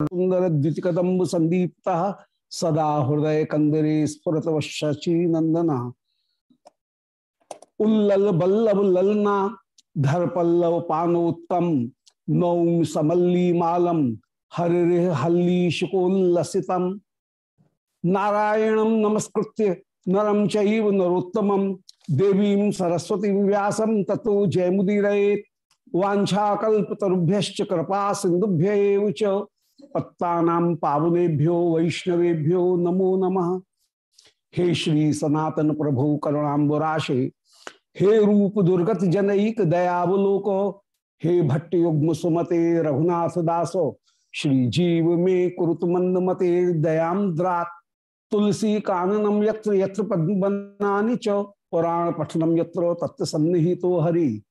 सुंदर द्वितकदम्ब संदीप्त सदा हृदय कंदरे स्फुरत शची नंदन उल्लल बल्लभ ललना धर पल्लव पानोत्तम, नौम समल्ली मालम हरि हल्ली शुकोल्लसितम। नारायणम नमस्कृत्य नरम चैव नरोत्तमम देवीं सरस्वती व्यासम ततो जयमुदीर वाछाकुभ्य कृपा सिंधुभ्य पत्ता पावनेभ्यो, वैष्णवेभ्यो, नमो नमः। हे श्री सनातन प्रभु करुणाबराशे हे रूप दुर्गत जनईक दयावलोक, हे भट्ट युग्म सुमते रघुनाथ दासो, श्री जीव में कुरुत मंद मते दयाम तुलसी काननम यत्र यत्र पद्मनानि च, पुराण पठनम यत्र तत्व सन्निहितो हरि।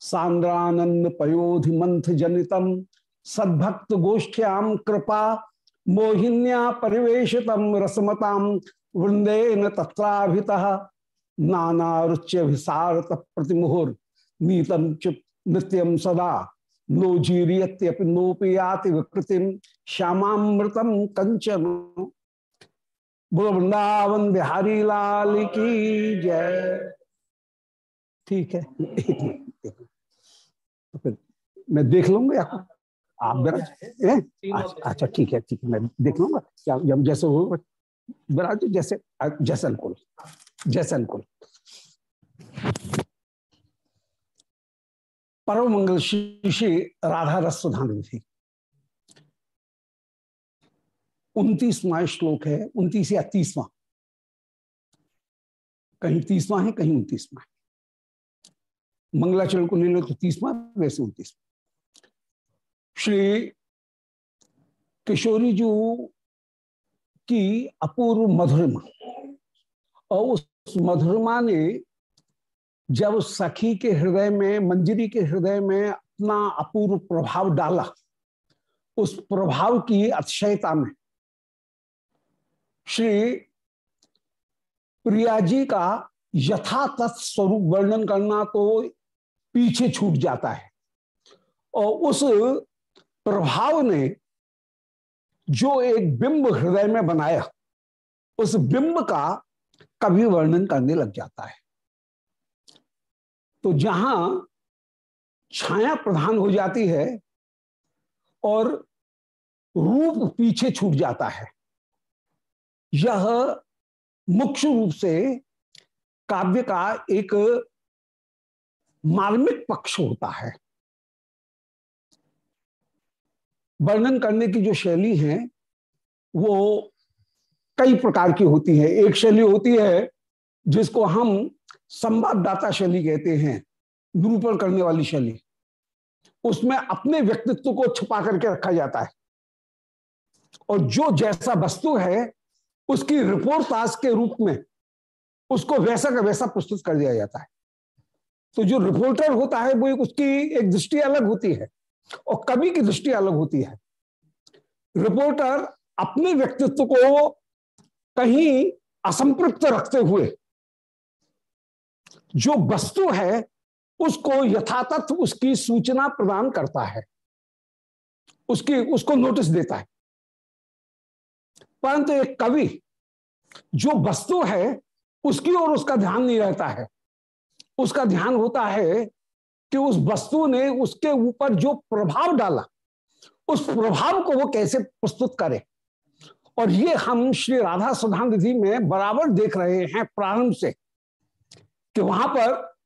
सांद्रानंद पयोधि मंथ जनितम। सद्भक्त गोष्ठ्याम कृपा मोहिन्या परिवेशितम रसमताम वृंदेन तत्राभिता। नाना रुच्यभिसारत प्रतिमुहुर नीतम चुप नित्यम सदा। नो जीरियत्यपि नोपयाति विकृतिम श्यामामृतम कंचन बोलो वृंदावन बिहारी लाल की जय। ठीक है। मैं देख लूँगा आपको आप बिराज अच्छा ठीक है ठीक है मैं देख लूँगा। क्या जब जैसे हो बिराज जैसे जैसे अनुकूल जैसे अनुकूल परम मंगल श्री राधा रस सुधानंदी उन्तीसवा श्लोक है उनतीस या तीसवा? कहीं तीसवा है कहीं उन्तीसवा है। मंगलाचरण को ले लो तो तीसवा वैसे उन्तीसवा। श्री किशोरी जी की अपूर्व मधुरमा। और उस मधुरमा ने जब सखी के हृदय में, मंजरी के हृदय में अपना अपूर्व प्रभाव डाला, उस प्रभाव की अतिशयता में श्री प्रिया जी का यथातथ स्वरूप वर्णन करना तो पीछे छूट जाता है। और उस प्रभाव ने जो एक बिंब हृदय में बनाया, उस बिंब का कभी वर्णन करने लग जाता है। तो जहाँ छाया प्रधान हो जाती है और रूप पीछे छूट जाता है, यह मुख्य रूप से काव्य का एक मार्मिक पक्ष होता है। वर्णन करने की जो शैली है, वो कई प्रकार की होती है। एक शैली होती है, जिसको हम संवाददाता शैली कहते हैं, निरूपण करने वाली शैली। उसमें अपने व्यक्तित्व को छुपा करके रखा जाता है। और जो जैसा वस्तु है, उसकी रिपोर्टाज के रूप में, उसको वैसा का वैसा प्रस्तुत कर दिया जाता है। तो जो रिपोर्टर होता है, वो एक उसकी एक दृष्टि अलग होती है। और कवि की दृष्टि अलग होती है। रिपोर्टर अपने व्यक्तित्व को कहीं असंपृक्त रखते हुए जो वस्तु है, उसको यथातथ उसकी सूचना प्रदान करता है। उसकी, उसको नोटिस देता है। परंतु एक कवि जो वस्तु है, उसकी ओर उसका ध्यान नहीं रहता है। उसका ध्यान होता है कि उस वस्तु ने उसके ऊपर जो प्रभाव डाला, उस प्रभाव को वो कैसे प्रस्तुत करे? और ये हम श्री राधा सुधा निधि में बराबर देख रहे हैं प्रारंभ से कि वहाँ पर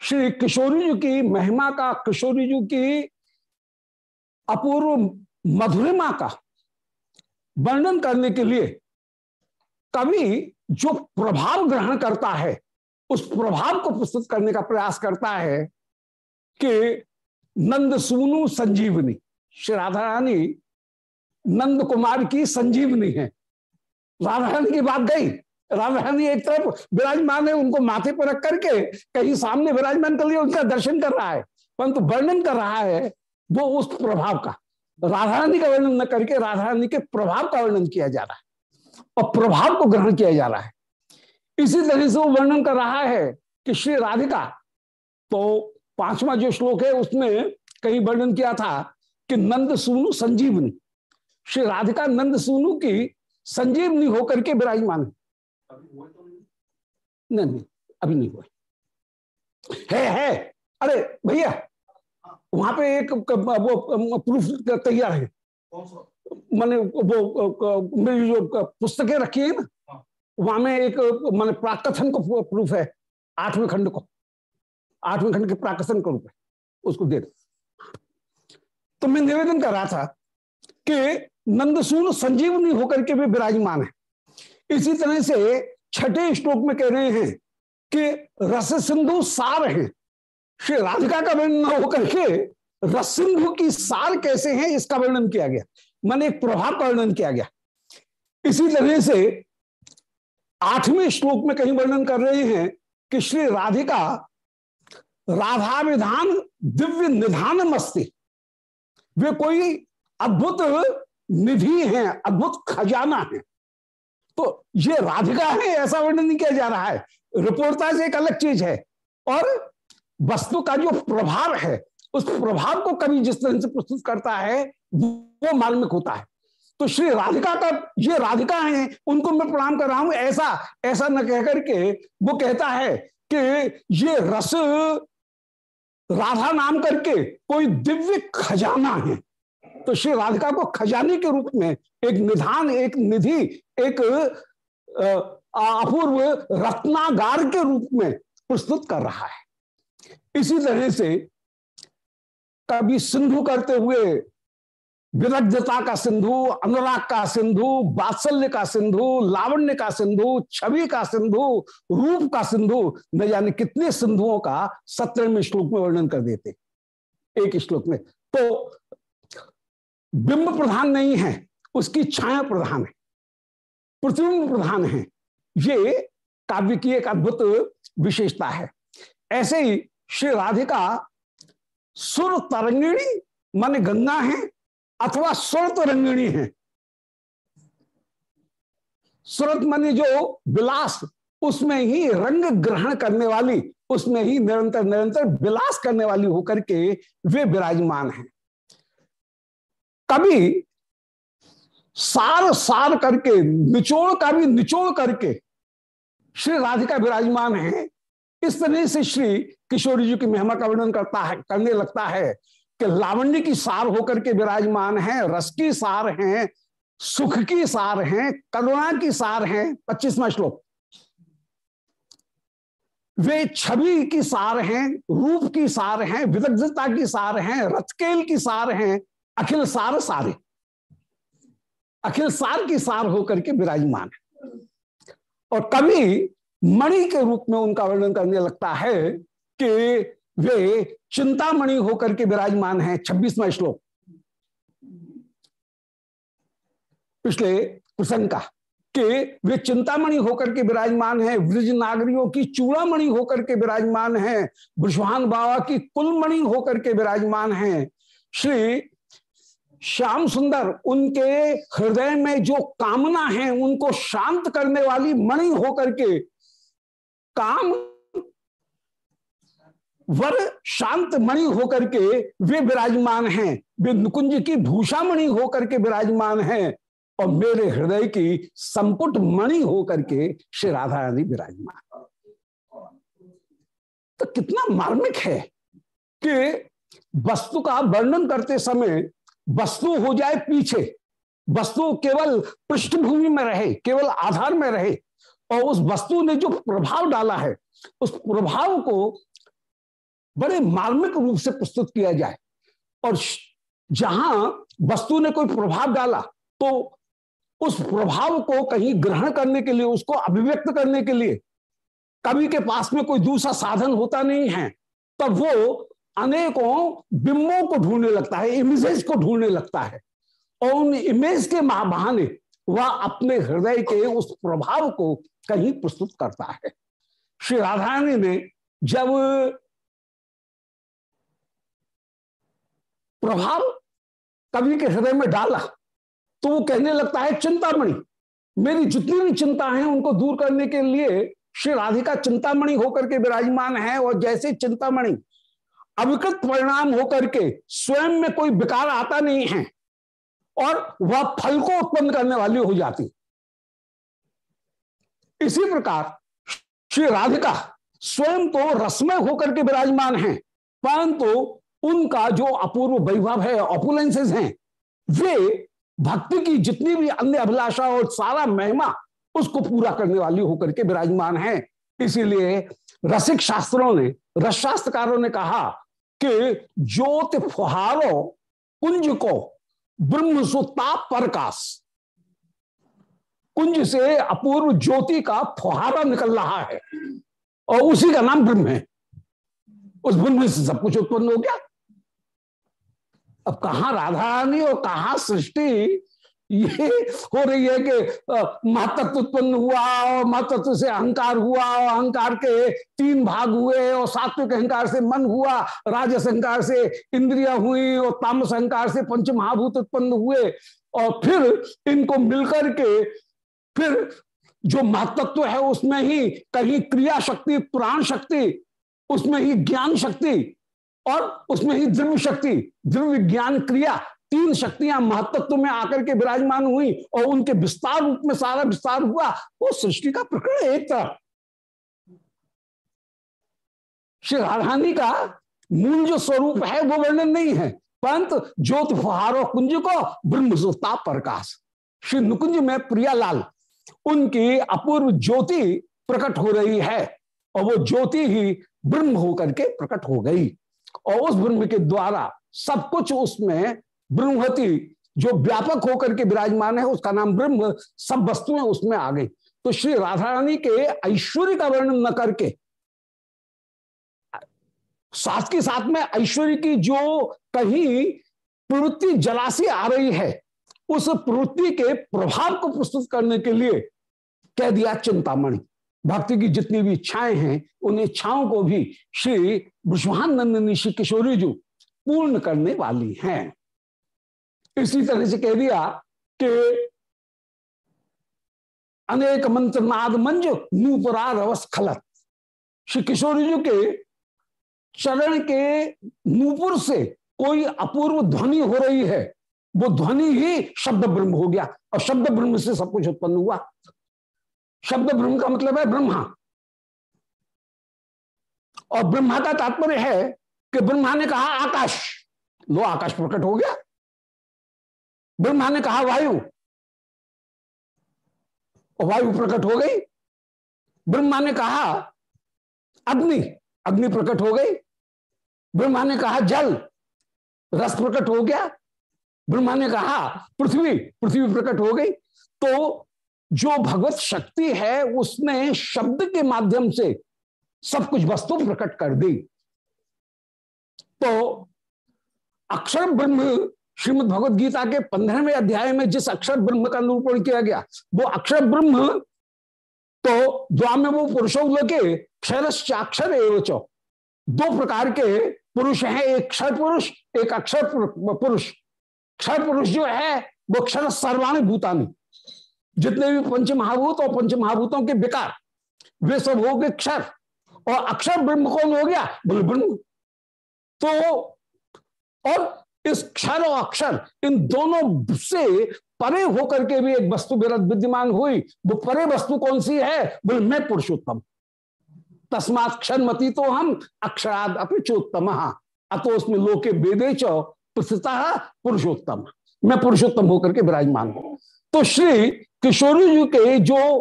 श्री किशोरी जी की महिमा का, किशोरी जी की अपूर्व मधुरिमा का वर्णन करने के लिए कवि जो प्रभाव ग्रहण करता है उस प्रभाव को प्रस्तुत करने का प्रयास करता है कि नंद सुनु संजीवनी, श्री राधा रानी नंद कुमार की संजीवनी है। राधा रानी की बात गई राधा रानी एक तरफ़ विराजमान है, उनको माथे पर रख करके कहीं सामने विराजमान कर लिया उनका दर्शन कर रहा है, परंतु वर्णन कर रहा है वो उस प्रभाव का। राधा रानी का वर्णन न करके राधा रानी के प्रभाव का वर्णन किया जा रहा है और प्रभाव को ग्रहण किया जा रहा है। इसी तरह से वो वर्णन कर रहा है कि श्री राधिका तो पांचवा जो श्लोक है उसमें कहीं वर्णन किया था कि नंद सुनु संजीवनी। श्री राधिका नंद सोनू की संजीवनी होकर के विराजमान नहीं नहीं अभी नहीं हुआ। है है। अरे भैया वहाँ पे एक वो प्रूफ तैयार है। मैंने वो मेरी जो पुस्तकें रखी है ना हाँ। वहाँ में एक, मान प्राकथन को प्रूफ है आठवें खंड को। आठवें खंड के प्राकथन का रूप है उसको दे तो मैं निवेदन कर रहा था कि नंदसून संजीवनी होकर के भी विराजमान है। इसी तरह से छठे श्लोक में कह रहे हैं कि रस सिंधु सार है। श्री राधिका का वर्णन होकर के रस सिंधु की सार कैसे हैं, इसका वर्णन किया गया। मन एक प्रभाव का वर्णन किया गया। इसी तरह से आठवें श्लोक में कहीं वर्णन कर रहे हैं कि श्री राधिका राधा विधान दिव्य निधान मस्ती। वे कोई अद्भुत निधि है, अद्भुत खजाना है। तो ये राधिका है, ऐसा वर्णन नहीं किया जा रहा है। रिपोर्टाज एक अलग चीज़ है। और वस्तु का जो प्रभाव है, उस प्रभाव को कभी जिस तरह से प्रस्तुत करता है, वो मार्मिक होता है। तो श्री राधिका का ये राधिका है, उनको मैं प्रणाम कर रहा हूँ। ऐसा ऐसा न कह करके वो कहता है कि ये रस राधा नाम करके कोई दिव्य खजाना है। तो श्री राधिका को खजाने के रूप में एक निधान, एक निधि, एक अपूर्व रत्नागार के रूप में प्रस्तुत कर रहा है। इसी तरह से कभी सिंधु करते हुए विरग्धता का सिंधु, अनुराग का सिंधु बात्सल्य का सिंधु, लावण्य का सिंधु, छवि का सिंधु, रूप का सिंधु, न जाने कितने सिंधुओं का सत्रहवें श्लोक में वर्णन कर देते एक श्लोक में। तो बिंब प्रधान नहीं है, उसकी छाया प्रधान है, प्रतिबिंब प्रधान है, ये काव्य की एक अद्भुत विशेषता है। ऐसे ही श्री राधिका सुर तरंगिणी, मान गंगा है अथवा सुर तरंगिणी है। सुरत मानी जो विलास, उसमें ही रंग ग्रहण करने वाली, उसमें ही निरंतर निरंतर विलास करने वाली होकर के वे विराजमान हैं। कभी सार सार करके, निचोड़ का भी निचोड़ करके श्री राधिका विराजमान है, इस तरह से श्री किशोरी जी की महिमा का वर्णन करता है, करने लगता है। कि लावण्य की सार होकर के विराजमान है, रस की सार है, सुख की सार है, करुणा की सार है। पच्चीसवा श्लोक। वे छवि की सार हैं, रूप की सार हैं, विदग्धता की सार हैं, रथकेल की सार हैं, अखिल सार सारे। अखिल सार की सार होकर के विराजमान है। और कभी मणि के रूप में उनका वर्णन करने लगता है कि वे चिंतामणि होकर के विराजमान है छब्बीसवा श्लोक। पिछले प्रसंग का, कि वे चिंतामणि होकर के विराजमान है ब्रज नागरियों की चूड़ामणि होकर के विराजमान है ब्रजवान बाबा की कुलमणि होकर के विराजमान है। श्री श्याम सुंदर, उनके हृदय में जो कामना है, उनको शांत करने वाली मणि होकर के काम वर शांत मणि होकर के वे विराजमान हैं। वे नुकुंज की भूषा मणि होकर के विराजमान हैं और मेरे हृदय की संपुट मणि होकर के श्री राधा रानी विराजमान। तो कितना मार्मिक है कि वस्तु का वर्णन करते समय वस्तु हो जाए पीछे। वस्तु केवल पृष्ठभूमि में रहे, केवल आधार में रहे और उस वस्तु ने जो प्रभाव डाला है, उस प्रभाव को बड़े मार्मिक रूप से प्रस्तुत किया जाए। और जहाँ वस्तु ने कोई प्रभाव डाला तो उस प्रभाव को कहीं ग्रहण करने के लिए, उसको अभिव्यक्त करने के लिए, कवि के पास में कोई दूसरा साधन होता नहीं है, तब वो अनेकों बिंबों को ढूँढने लगता है, इमेजेस को ढूँढने लगता है। और उन इमेज के बहाने वह अपने हृदय के उस प्रभाव को कहीं प्रस्तुत करता है। श्री राधारानी ने जब प्रभाव कवि के हृदय में डाला तो वो कहने लगता है, चिंतामणि, मेरी जितनी भी चिंता है उनको दूर करने के लिए श्री राधिका चिंतामणि होकर के विराजमान है और जैसे चिंतामणि अविकृत परिणाम होकर के स्वयं में कोई विकार आता नहीं है और वह फल को उत्पन्न करने वाली हो जाती इसी प्रकार श्री राधिका स्वयं तो रसमय होकर के विराजमान है, परंतु उनका जो अपूर्व वैभव है ऑपुलेंसेस हैं, वे भक्ति की जितनी भी अन्य अभिलाषा और सारा महिमा उसको पूरा करने वाली होकर के विराजमान है। इसीलिए रसिक शास्त्रों ने रस शास्त्रकारों ने कहा कि ज्योति फुहारो, कुंज को ब्रह्म सुता प्रकाश, कुंज से अपूर्व ज्योति का फुहारा निकल रहा है। और उसी का नाम ब्रह्म है। उस ब्रह्म से सब कुछ उत्पन्न हो गया। अब कहा राधा रानी और कहा सृष्टि? ये हो रही है कि महतत्व उत्पन्न हुआ और महतत्व से अहंकार हुआ और अहंकार के तीन भाग हुए और सात्विक अहंकार से मन हुआ, राजस अहंकार से इंद्रिया हुई और तामस अहंकार से पंच महाभूत उत्पन्न हुए और फिर इनको मिलकर के फिर जो महतत्व है उसमें ही कहीं क्रिया शक्ति प्राण शक्ति उसमें ही ज्ञान शक्ति और उसमें ही द्रव्य शक्ति द्रव्य ज्ञान क्रिया, तीन शक्तियाँ महत्व में आकर के विराजमान हुई और उनके विस्तार रूप में सारा विस्तार हुआ। वो सृष्टि का प्रकरण एक तरह। श्री राधानी का मूल जो स्वरूप है, वो वर्णन नहीं है। परंतु ज्योत फुहारो कुंज को ब्रह्म सुता प्रकाश। श्री नुकुंज में प्रियालाल, उनकी अपूर्व ज्योति प्रकट हो रही है और वो ज्योति ही ब्रह्म होकर के प्रकट हो गई। और उस ब्रह्म के द्वारा सब कुछ उसमें ब्रह्मवती जो व्यापक होकर के विराजमान है, उसका नाम ब्रह्म, सब वस्तुएँ उसमें आ गई। तो श्री राधा रानी के ऐश्वर्य का वर्णन न करके, साथ के साथ में ऐश्वर्य की जो कहीं प्रवृत्ति जलासी आ रही है, उस प्रवृत्ति के प्रभाव को प्रस्तुत करने के लिए कह दिया चिंतामणि। भक्ति की जितनी भी इच्छाएँ हैं, उन इच्छाओं को भी श्री विश्वानंदनी श्री किशोरी जी पूर्ण करने वाली हैं। इसी तरह से कह दिया कि अनेक मंत्र नाद मंज नूपरा रवस खलत। श्री किशोरी जी के चरण के नूपुर से कोई अपूर्व ध्वनि हो रही है, वो ध्वनि ही शब्द ब्रह्म हो गया। और शब्द ब्रह्म से सब कुछ उत्पन्न हुआ। शब्द ब्रह्म का मतलब है ब्रह्मा। और ब्रह्मा का तात्पर्य है कि ब्रह्मा ने कहा, आकाश। लो, आकाश प्रकट हो गया। ब्रह्मा ने कहा, वायु। वायु प्रकट हो गई। ब्रह्मा ने कहा, अग्नि। अग्नि प्रकट हो गई। ब्रह्मा ने कहा, जल। रस प्रकट हो गया। ब्रह्मा ने कहा, पृथ्वी। पृथ्वी प्रकट हो गई। तो जो भगवत शक्ति है उसने शब्द के माध्यम से सब कुछ वस्तु प्रकट कर दी। तो अक्षर ब्रह्म श्रीमद भगवत गीता के पंद्रहवें अध्याय में जिस अक्षर ब्रह्म का निरूपण किया गया, वो अक्षर ब्रह्म तो द्वाम वो पुरुषों के क्षरश्चाक्षर एवं दो प्रकार के पुरुष हैं, एक क्षर पुरुष, एक अक्षर पुरुष। क्षर पुरुष जो है, वो क्षर सर्वाणी भूतानी। जितने भी पंच महाभूत और पंच महाभूतों के विकार, वे सब हो गए क्षर। और अक्षर ब्रह्म कौन हो गया बोले ब्रह्म तो और इस क्षर और अक्षर, इन दोनों से परे होकर के भी एक वस्तु विद्यमान हुई। वो परे वस्तु कौन सी है? बोले, मैं पुरुषोत्तम। तस्मात क्षण मती तो हम, अक्षराद अपिचोत्तम अतो उसमें लोके वेदे चौ पुरुषोत्तम। मैं पुरुषोत्तम होकर के विराजमान हूँ। तो श्री किशोरी जी के जो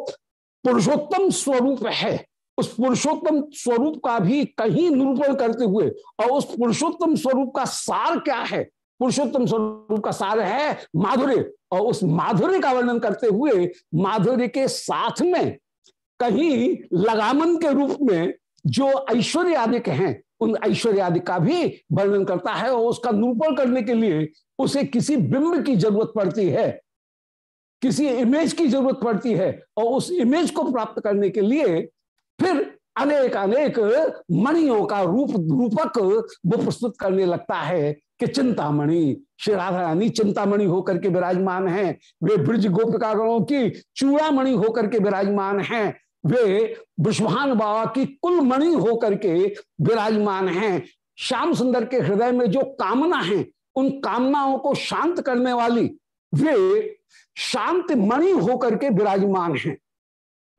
पुरुषोत्तम स्वरूप है उस पुरुषोत्तम स्वरूप का भी कहीं निरूपण करते हुए, और उस पुरुषोत्तम स्वरूप का सार क्या है? पुरुषोत्तम स्वरूप का सार है माधुर्य। और उस माधुर्य का वर्णन करते हुए माधुर्य के साथ में कहीं लगामन के रूप में जो ऐश्वर्य आदि हैं, उन ऐश्वर्य आदि का भी वर्णन करता है और उसका निरूपण करने के लिए उसे किसी बिंब की ज़रूरत पड़ती है, किसी इमेज की ज़रूरत पड़ती है, और उस इमेज को प्राप्त करने के लिए फिर अनेक अनेक मणियों का रूप, रूपक वो प्रस्तुत करने लगता है कि चिंतामणि, श्री राधा रानी चिंतामणि होकर के विराजमान हैं। वे ब्रज गोपिकागणों की चूड़ामणि होकर के विराजमान हैं। वे विश्वान बाबा की कुल मणि होकर के विराजमान हैं। श्याम सुंदर के हृदय में जो कामना है, उन कामनाओं को शांत करने वाली, वे शांत मणि होकर के विराजमान हैं।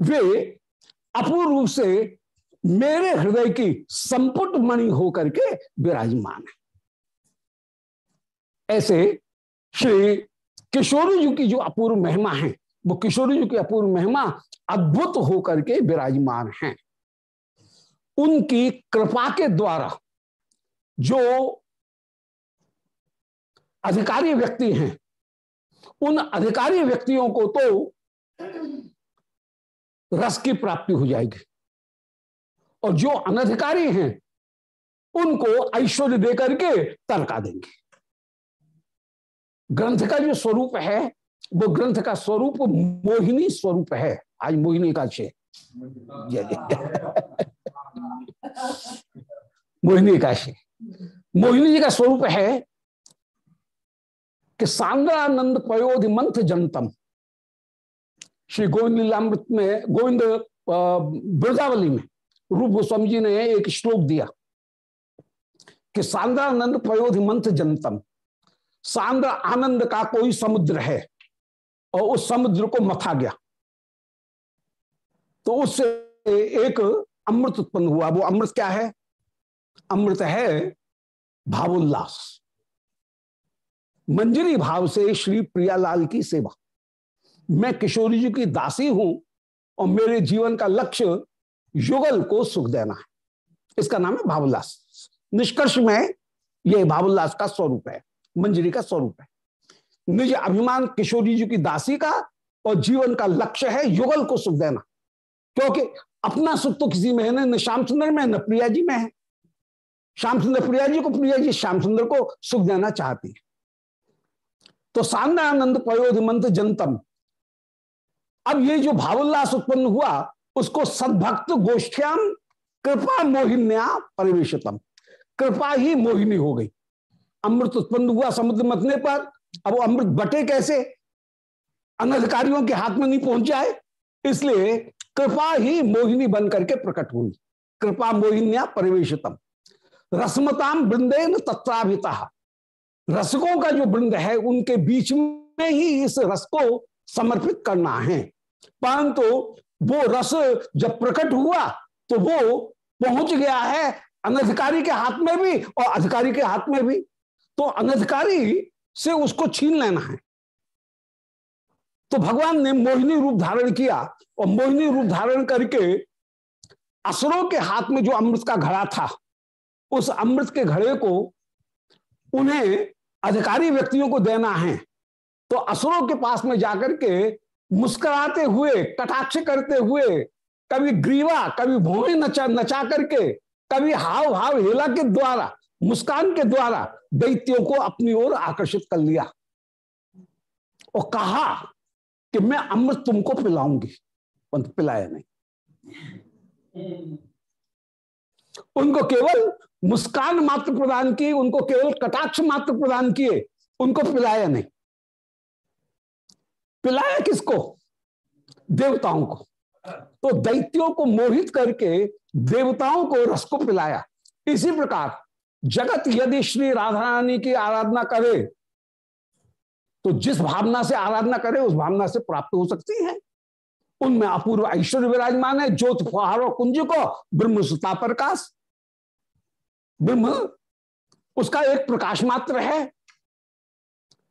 वे अपूर्व रूप से मेरे हृदय की संपुट मणि होकर के विराजमान है। ऐसे श्री किशोरी जी की जो अपूर्व महिमा है, वो किशोरी जी की अपूर्व महिमा अद्भुत होकर के विराजमान है। उनकी कृपा के द्वारा जो अधिकारी व्यक्ति हैं, उन अधिकारी व्यक्तियों को तो रस की प्राप्ति हो जाएगी। और जो अनधिकारी हैं, उनको ऐश्वर्य देकर के तरका देंगे। ग्रंथ का जो स्वरूप है, वो ग्रंथ का स्वरूप मोहिनी स्वरूप है। आज मोहिनी का छे। मोहिनी काशी मोहिनी जी का स्वरूप है कि सांद्रानंद पयोधि मंथ जनतम श्री गोविंद लीलामृत में, गोविंद ब्रजावली में रूप गोस्वामी जी ने एक श्लोक दिया कि सांद्रानंद पयोधि मंथ जनतम। सांद्र आनंद का कोई समुद्र है और उस समुद्र को मथा गया। तो उससे एक अमृत उत्पन्न हुआ। वो अमृत क्या है? अमृत है भावोल्लास। मंजरी भाव से श्री प्रियालाल की सेवा। मैं किशोरी जी की दासी हूँ और मेरे जीवन का लक्ष्य युगल को सुख देना है। इसका नाम है भावोल्लास। निष्कर्ष में यह भावोल्लास का स्वरूप है, मंजरी का स्वरूप है। निज अभिमान किशोरी जी की दासी का और जीवन का लक्ष्य है युगल को सुख देना। क्योंकि अपना सुख तो किसी में है, न श्याम सुंदर में, न प्रिया जी में है। श्याम सुंदर प्रिया जी को, प्रिया जी श्याम सुंदर को सुख देना चाहती है। तो सांदानंद पयोध मंत्र जनतम। अब ये जो भावोल्लास उत्पन्न हुआ, उसको सदभक्त गोष्ठ्याम कृपा मोहिन्या परिवेशतम। कृपा ही मोहिनी हो गई। अमृत उत्पन्न हुआ समुद्र मतने पर। अब अमृत बटे कैसे? अनधिकारियों के हाथ में नहीं पहुँच जाए इसलिए कृपा ही मोहिनी बन करके प्रकट हुई। कृपा मोहिन्या परिवेशतम। रसमताम वृंदेन तत्वाभिता रसकों का जो वृंद है, उनके बीच में ही इस रस को समर्पित करना है। परंतु तो वो रस जब प्रकट हुआ तो वो पहुँच गया है अनधिकारी के हाथ में भी और अधिकारी के हाथ में भी। तो अनधिकारी से उसको छीन लेना है। तो भगवान ने मोहिनी रूप धारण किया और मोहिनी रूप धारण करके असुरों के हाथ में जो अमृत का घड़ा था, उस अमृत के घड़े को उन्हें अधिकारी व्यक्तियों को देना है। तो असुरों के पास में जाकर के मुस्कुराते हुए, कटाक्ष करते हुए, कभी ग्रीवा, कभी भोए नचा नचा करके, कभी हाव भाव हेला के द्वारा, मुस्कान के द्वारा दैत्यों को अपनी ओर आकर्षित कर लिया। और कहा कि मैं अमृत तुमको पिलाऊँगी पंत पिलाया नहीं। उनको केवल मुस्कान मात्र प्रदान की उनको केवल कटाक्ष मात्र प्रदान किए, उनको पिलाया नहीं। पिलाया किसको? देवताओं को। तो दैत्यों को मोहित करके देवताओं को रस को पिलाया। इसी प्रकार जगत यदि श्री राधा रानी की आराधना करे तो जिस भावना से आराधना करे, उस भावना से प्राप्त हो सकती है। उनमें अपूर्व ऐश्वर्य विराजमान है। ज्योत, फुहारो कुंज को ब्रह्म सुता प्रकाश। ब्रह्म, उसका एक प्रकाश मात्र है।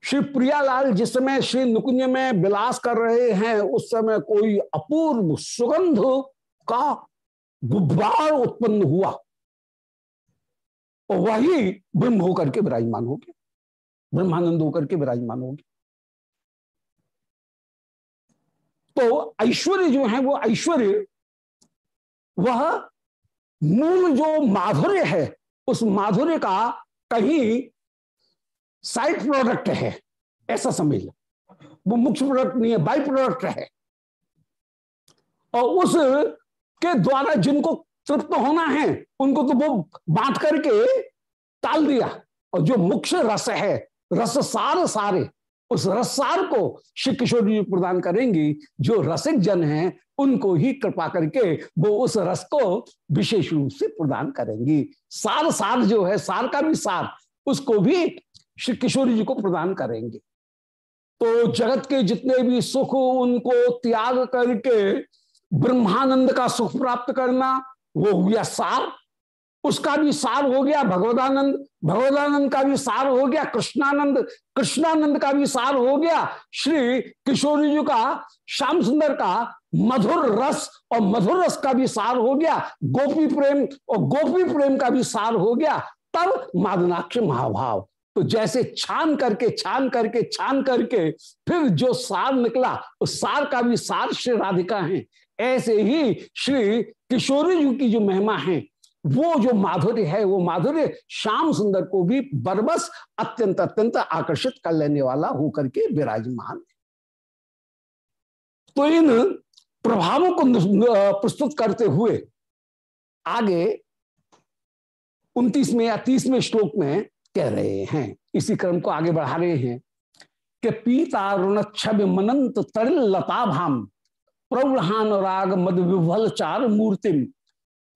श्री प्रियालाल जिस समय श्री नुकुंज में विलास कर रहे हैं, उस समय कोई अपूर्व सुगंध का गुब्बार उत्पन्न हुआ। और वही ब्रह्म होकर के विराजमान हो गया। ब्रह्मानंद होकर के विराजमान हो गया। तो ऐश्वर्य जो है, वो ऐश्वर्य, वह मूल जो माधुर्य है, उस माधुर्य का कहीं साइड प्रोडक्ट है, ऐसा समझ लो। वो मुख्य प्रोडक्ट नहीं है बाई प्रोडक्ट है। और उस के द्वारा जिनको तृप्त होना है, उनको तो वो बांट करके टाल दिया। और जो मुख्य रस है, रस सार सारे, उस रसार को श्री किशोर जी प्रदान करेंगी। जो रसिक जन हैं, उनको ही कृपा करके वो उस रस को विशेष रूप से प्रदान करेंगी। सार सार जो है, सार का भी सार, उसको भी श्री किशोरी जी को प्रदान करेंगे। तो जगत के जितने भी सुख उनको त्याग करके ब्रह्मानंद का सुख प्राप्त करना वो हो गया सार। उसका भी सार हो गया भगवदानंद भगवदानंद का भी सार हो गया कृष्णानंद कृष्णानंद का भी सार हो गया श्री किशोरी जी का, श्याम सुंदर का मधुर रस और मधुर रस का भी सार हो गया, गोपी प्रेम और गोपी प्रेम का भी सार हो गया, तब मादनाक्ष महाभाव। तो जैसे छान करके छान करके छान करके फिर जो सार निकला, उस सार का भी सार श्री राधिका है। ऐसे ही श्री किशोरी जी की जो महिमा है, वो जो माधुर्य है, वो माधुर्य श्याम सुंदर को भी बरबस अत्यंत अत्यंत आकर्षित कर लेने वाला होकर के विराजमान तो इन प्रभावों को प्रस्तुत करते हुए आगे उन्तीसवें या तीसवें श्लोक में कह रहे हैं, इसी क्रम को आगे बढ़ा रहे हैं कि पीतारुण छब मनंत तरिल लता भाम प्रौढ़ान राग मद विभल चार मूर्तिम,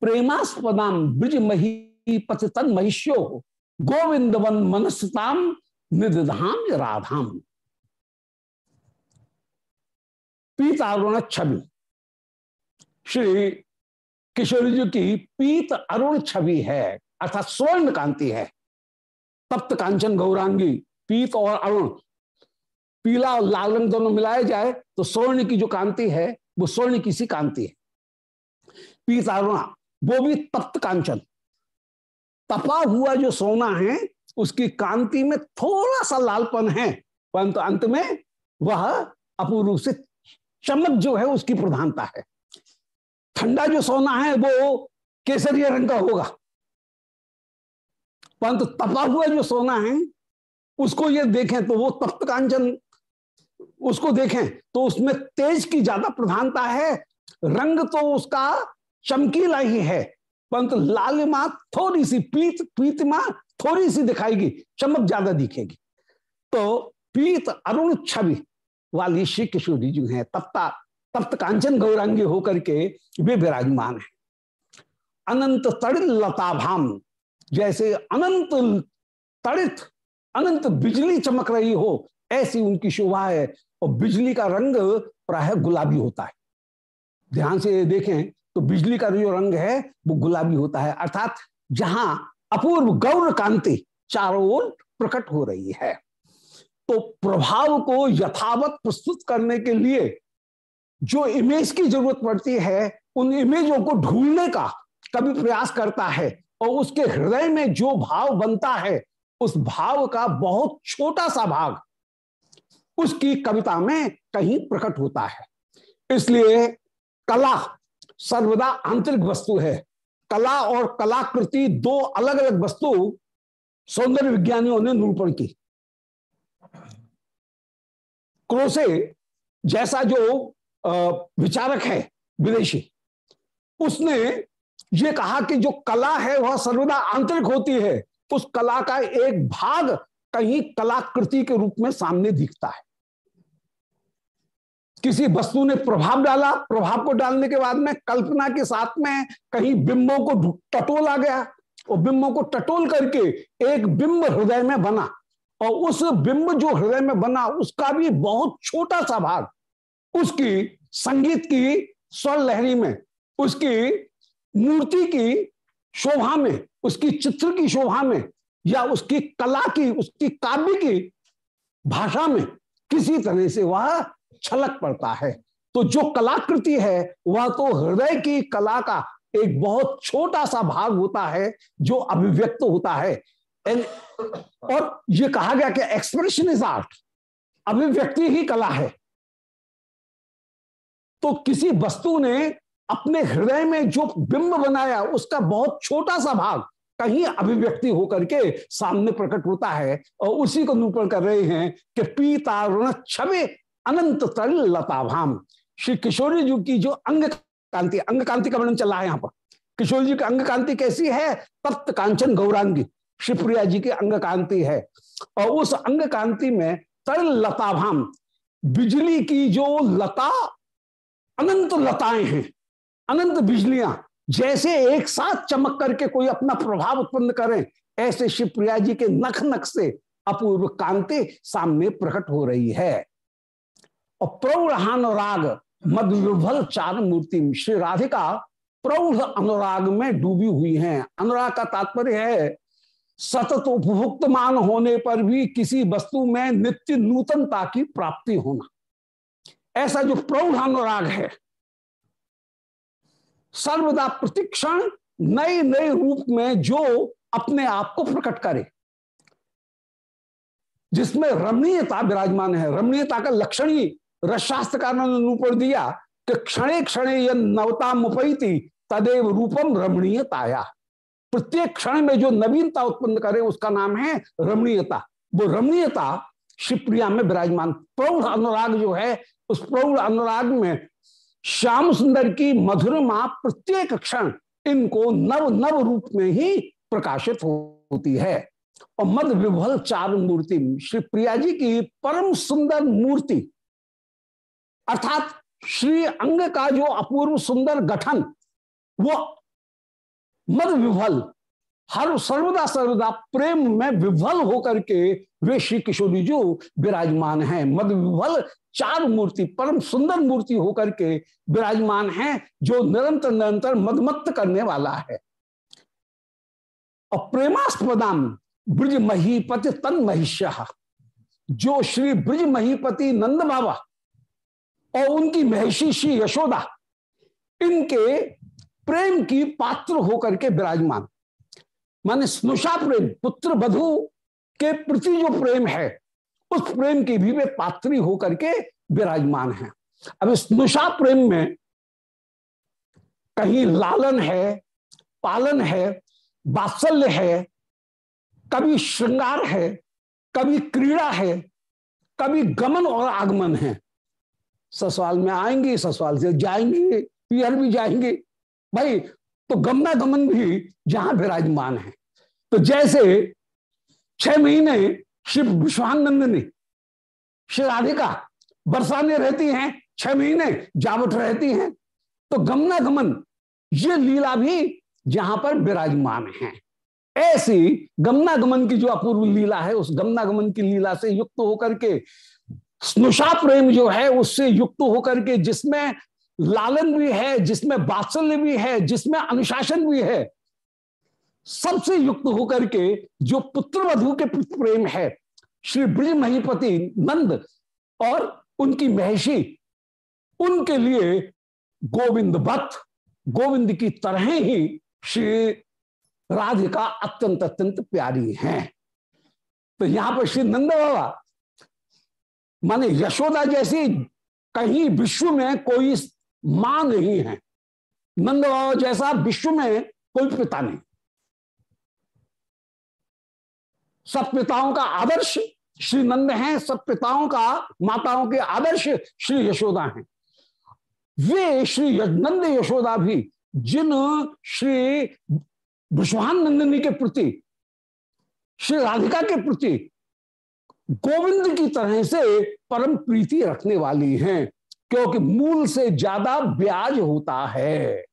प्रेमास्पदाम ब्रज मही पतितन महिष्यो, गोविंदवन मनस्ताम निधाम राधाम। पीतारुण छवि श्री किशोर जी की पीत अरुण छवि है, अर्थात स्वर्ण कांति है। तप्त कांचन गौरांगी, पीत और अरुण। पीला और लाल रंग दोनों मिलाए जाए तो स्वर्ण की जो कांति है, वो स्वर्ण की सी कांति है। पीत अरुणा, वो भी तप्त कांचन। तपा हुआ जो सोना है, उसकी कांति में थोड़ा सा लालपन है, परंतु अंत में वह अपूर्व से चमक जो है, उसकी प्रधानता है। ठंडा जो सोना है, वो केसरिया रंग का होगा। परंतु तपा हुआ जो सोना है, उसको ये देखें तो वो तप्त कांचन, उसको देखें तो उसमें तेज की ज़्यादा प्रधानता है। रंग तो उसका चमकीला ही है, परंतु लालिमा थोड़ी सी पीत पीतमा थोड़ी सी दिखाएगी, चमक ज़्यादा दिखेगी। तो पीत अरुण छवि वाली श्री किशोरी जी हैं, तप्ता, तप्त कांचन गौरांगी होकर के वे विराजमान है। अनंत तड़ित लताभाम जैसे अनंत तड़ित, अनंत बिजली चमक रही हो, ऐसी उनकी शोभा है। और बिजली का रंग प्राय गुलाबी होता है। ध्यान से देखें तो बिजली का जो रंग है, वो गुलाबी होता है। अर्थात जहाँ अपूर्व गौर कांति चारों ओर प्रकट हो रही है। तो प्रभाव को यथावत प्रस्तुत करने के लिए जो इमेज की ज़रूरत पड़ती है, उन इमेजों को ढूँढने का कभी प्रयास करता है। और उसके हृदय में जो भाव बनता है, उस भाव का बहुत छोटा सा भाग उसकी कविता में कहीं प्रकट होता है। इसलिए कला सर्वदा आंतरिक वस्तु है। कला और कलाकृति दो अलग अलग वस्तु सौंदर्य विज्ञानियों ने निरूपण की। क्रोसे जैसा जो विचारक है, विदेशी, उसने ये कहा कि जो कला है वह सर्वदा आंतरिक होती है, उस कला का एक भाग कहीं कलाकृति के रूप में सामने दिखता है। किसी वस्तु ने प्रभाव डाला, प्रभाव को डालने के बाद में कल्पना के साथ में कहीं बिंबों को टटोला गया और बिंबों को टटोल करके एक बिंब हृदय में बना और उस बिंब जो हृदय में बना, उसका भी बहुत छोटा सा भाग, उसकी संगीत की स्वर लहरी में, उसकी मूर्ति की शोभा में, उसकी चित्र की शोभा में, या उसकी कला की, उसकी काव्य की भाषा में किसी तरह से वह छलक पड़ता है। तो जो कलाकृति है, वह तो हृदय की कला का एक बहुत छोटा सा भाग होता है, जो अभिव्यक्त होता है। और ये कहा गया कि एक्सप्रेशन इज़ आर्ट अभिव्यक्ति ही कला है। तो किसी वस्तु ने अपने हृदय में जो बिंब बनाया, उसका बहुत छोटा सा भाग कहीं अभिव्यक्ति होकर के सामने प्रकट होता है और उसी को निरूपण कर रहे हैं कि पीता ऋण छवे अनंत तल लताभाम श्री किशोरी जी की जो अंग कांति अंग कांति का वर्णन चल रहा है यहाँ पर। किशोर जी की अंग कांति कैसी है? तप्त कांचन गौरांगी। शिवप्रिया जी की अंग कांति है। और उस अंग कांति में तरल लताभाम बिजली की जो लता, अनंत लताएँ हैं अनंत बिजलियाँ जैसे एक साथ चमक करके कोई अपना प्रभाव उत्पन्न करें, ऐसे शिवप्रिया जी के नख नख से अपूर्व कांति सामने प्रकट हो रही है। और प्रौढ़ अनुराग मधुभल चार मूर्ति श्री राधिका प्रौढ़ अनुराग में डूबी हुई हैं। अनुराग का तात्पर्य है, सतत उपभुक्त मान होने पर भी किसी वस्तु में नित्य नूतनता की प्राप्ति होना। ऐसा जो प्रौढ़ अनुराग है सर्वदा प्रतिक्षण नए नए रूप में जो अपने आप को प्रकट करे। जिसमें रमणीयता विराजमान है। रमणीयता का लक्षण ही रसशास्त्र ने निरूपण दिया कि क्षणे क्षणे यह नवता मुपैती तदेव रूपम रमणीयताया। प्रत्येक क्षण में जो नवीनता उत्पन्न करे उसका नाम है रमणीयता। वो रमणीयता शिवप्रिया में विराजमान। प्रौढ़ अनुराग जो है, उस प्रौढ़ अनुराग में श्याम सुंदर की मधुर मधुरमा प्रत्येक क्षण इनको नव नव रूप में ही प्रकाशित होती है। और मद विभल चार मूर्ति श्री प्रिया जी की परम सुंदर मूर्ति, अर्थात श्री अंग का जो अपूर्व सुंदर गठन, वो मद विभल हर सर्वदा सर्वदा प्रेम में विभल होकर के वे श्री किशोरी जो विराजमान हैं। मद विभल चार मूर्ति, परम सुंदर मूर्ति होकर के विराजमान हैं, जो निरंतर निरंतर मदमत्त करने वाला है। और प्रेमास्पदाम ब्रज महीपति तन महिष्य, जो श्री ब्रज महीपति नंद बाबा और उनकी महषी श्री यशोदा, इनके प्रेम की पात्र होकर के विराजमान। माने स्नुषा प्रेम, पुत्र बधु के प्रति जो प्रेम है, उस प्रेम की भी वे पात्री होकर के विराजमान है। अब स्नुषा प्रेम में कहीं लालन है, पालन है बात्सल्य है, कभी श्रृंगार है, कभी क्रीड़ा है, कभी गमन और आगमन है। ससुराल में आएँगे, ससुराल से जाएँगे, पियर भी जाएँगे। भाई तो गमना गमन भी जहाँ विराजमान है। तो जैसे छह महीने शिव विश्वानंद ने, श्री राधिका बरसाने रहती हैं, छह महीने जावट रहती हैं तो गमना गमन ये लीला भी जहाँ पर विराजमान है। ऐसी गमनागमन की जो अपूर्व लीला है, उस गमनागमन की लीला से युक्त होकर के स्नुषा प्रेम जो है, उससे युक्त होकर के जिसमें लालन भी है, जिसमें बात्सल्य भी है, जिसमें अनुशासन भी है सबसे युक्त होकर के जो पुत्र वधु के प्रेम है, श्री ब्रज महीपति नंद और उनकी महषी उनके लिए गोविंद भक्त गोविंद की तरह ही श्री राधिका अत्यंत अत्यंत प्यारी हैं। तो यहाँ पर श्री नंद बाबा, माने यशोदा जैसी कहीं विश्व में कोई माँ नहीं है। नंद बाबा जैसा विश्व में कोई पिता नहीं। सब पिताओं का आदर्श श्री नंद हैं, सब पिताओं का, माताओं के आदर्श श्री यशोदा हैं। वे श्री नंद यशोदा भी, जिन श्री भुषवान नंदिनी के प्रति, श्री राधिका के प्रति गोविंद की तरह से परम प्रीति रखने वाली हैं, क्योंकि मूल से ज़्यादा ब्याज होता है।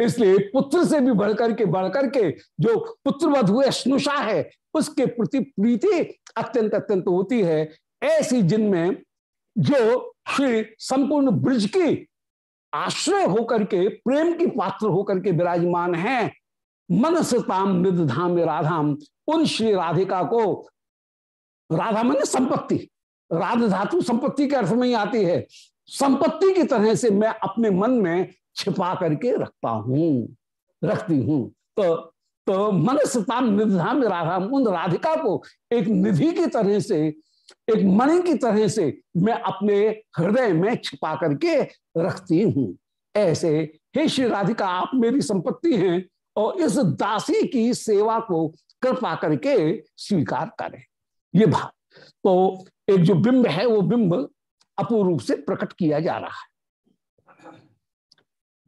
इसलिए पुत्र से भी बढ़कर के बढ़कर के जो पुत्र हुए स्नुषा है, उसके प्रति प्रीति अत्यंत अत्यंत होती है। ऐसी जिनमें जो श्री संपूर्ण ब्रिज की आश्रय होकर के, प्रेम की पात्र होकर के विराजमान है, मनसताम निधाम राधाम, उन श्री राधिका को राधा मन संपत्ति। राध धातु संपत्ति के अर्थ में ही आती है। संपत्ति की तरह से मैं अपने मन में छिपा करके रखता हूँ, रखती हूँ। तो तो मनसता निधा में राधा उन राधिका को एक निधि की तरह से, एक मणि की तरह से मैं अपने हृदय में छिपा करके रखती हूँ। ऐसे हे श्री राधिका, आप मेरी संपत्ति हैं और इस दासी की सेवा को कृपा करके स्वीकार करें। ये भाव तो एक जो बिंब है, वो बिंब अपूर्व से प्रकट किया जा रहा है।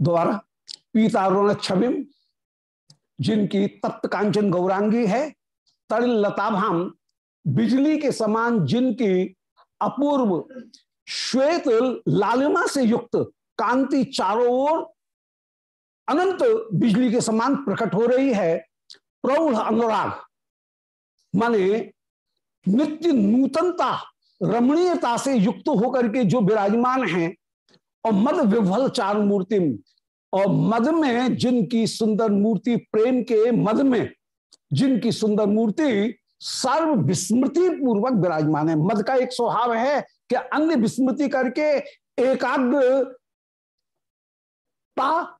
दोबारा पीतारुण छविम, जिनकी तप्त कांचन गौरांगी है, तड़िल लताभाम, बिजली के समान जिनकी अपूर्व श्वेत लालिमा से युक्त कांति चारों ओर अनंत बिजली के समान प्रकट हो रही है, प्रौढ़ अनुराग। माने नित्य नूतनता, रमणीयता से युक्त होकर के जो विराजमान हैं और मद विभल चार मूर्ति और मद में जिनकी सुंदर मूर्ति प्रेम के मद में, जिनकी सुंदर मूर्ति सर्व विस्मृति पूर्वक विराजमान है। मद का एक स्वभाव है कि अन्य विस्मृति करके एकाग्र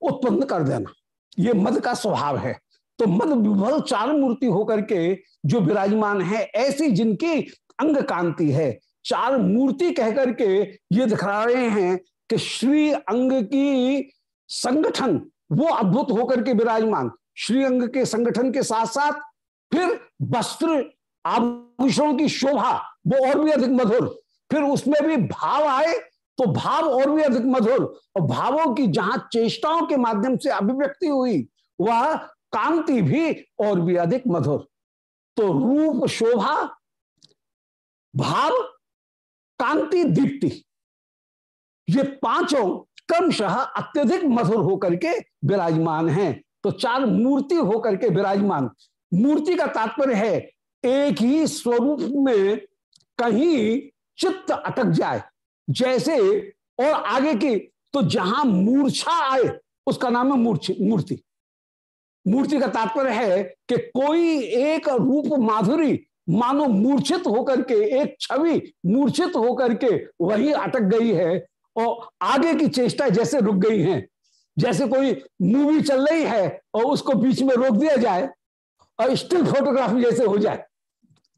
उत्पन्न कर देना। ये मद का स्वभाव है। तो मद विभल चार मूर्ति होकर के जो विराजमान है, ऐसी जिनकी अंग कांति है, चार मूर्ति कहकर के ये दिखा रहे हैं कि श्री अंग की संगठन, वो अद्भुत होकर के विराजमान। श्री अंग के संगठन के साथ साथ फिर वस्त्र आभूषणों की शोभा, वो और भी अधिक मधुर। फिर उसमें भी भाव आए तो भाव और भी अधिक मधुर। और भावों की जहाँ चेष्टाओं के माध्यम से अभिव्यक्ति हुई, वह कांति भी और भी अधिक मधुर। तो रूप शोभा, भाव, कांति, दीप्ति। ये पाँचों क्रमशः अत्यधिक मधुर होकर के विराजमान हैं। तो चार मूर्ति होकर के विराजमान। मूर्ति का तात्पर्य है, एक ही स्वरूप में कहीं चित्त अटक जाए। जैसे और आगे की तो जहाँ मूर्छा आए, उसका नाम है मूर्ति। मूर्ति का तात्पर्य है कि कोई एक रूप माधुरी, मानो मूर्छित होकर के, एक छवि मूर्छित होकर के, वही अटक गई है। और आगे की चेष्टा जैसे रुक गई है, जैसे कोई मूवी चल रही है और उसको बीच में रोक दिया जाए और स्टिल फोटोग्राफी जैसे हो जाए।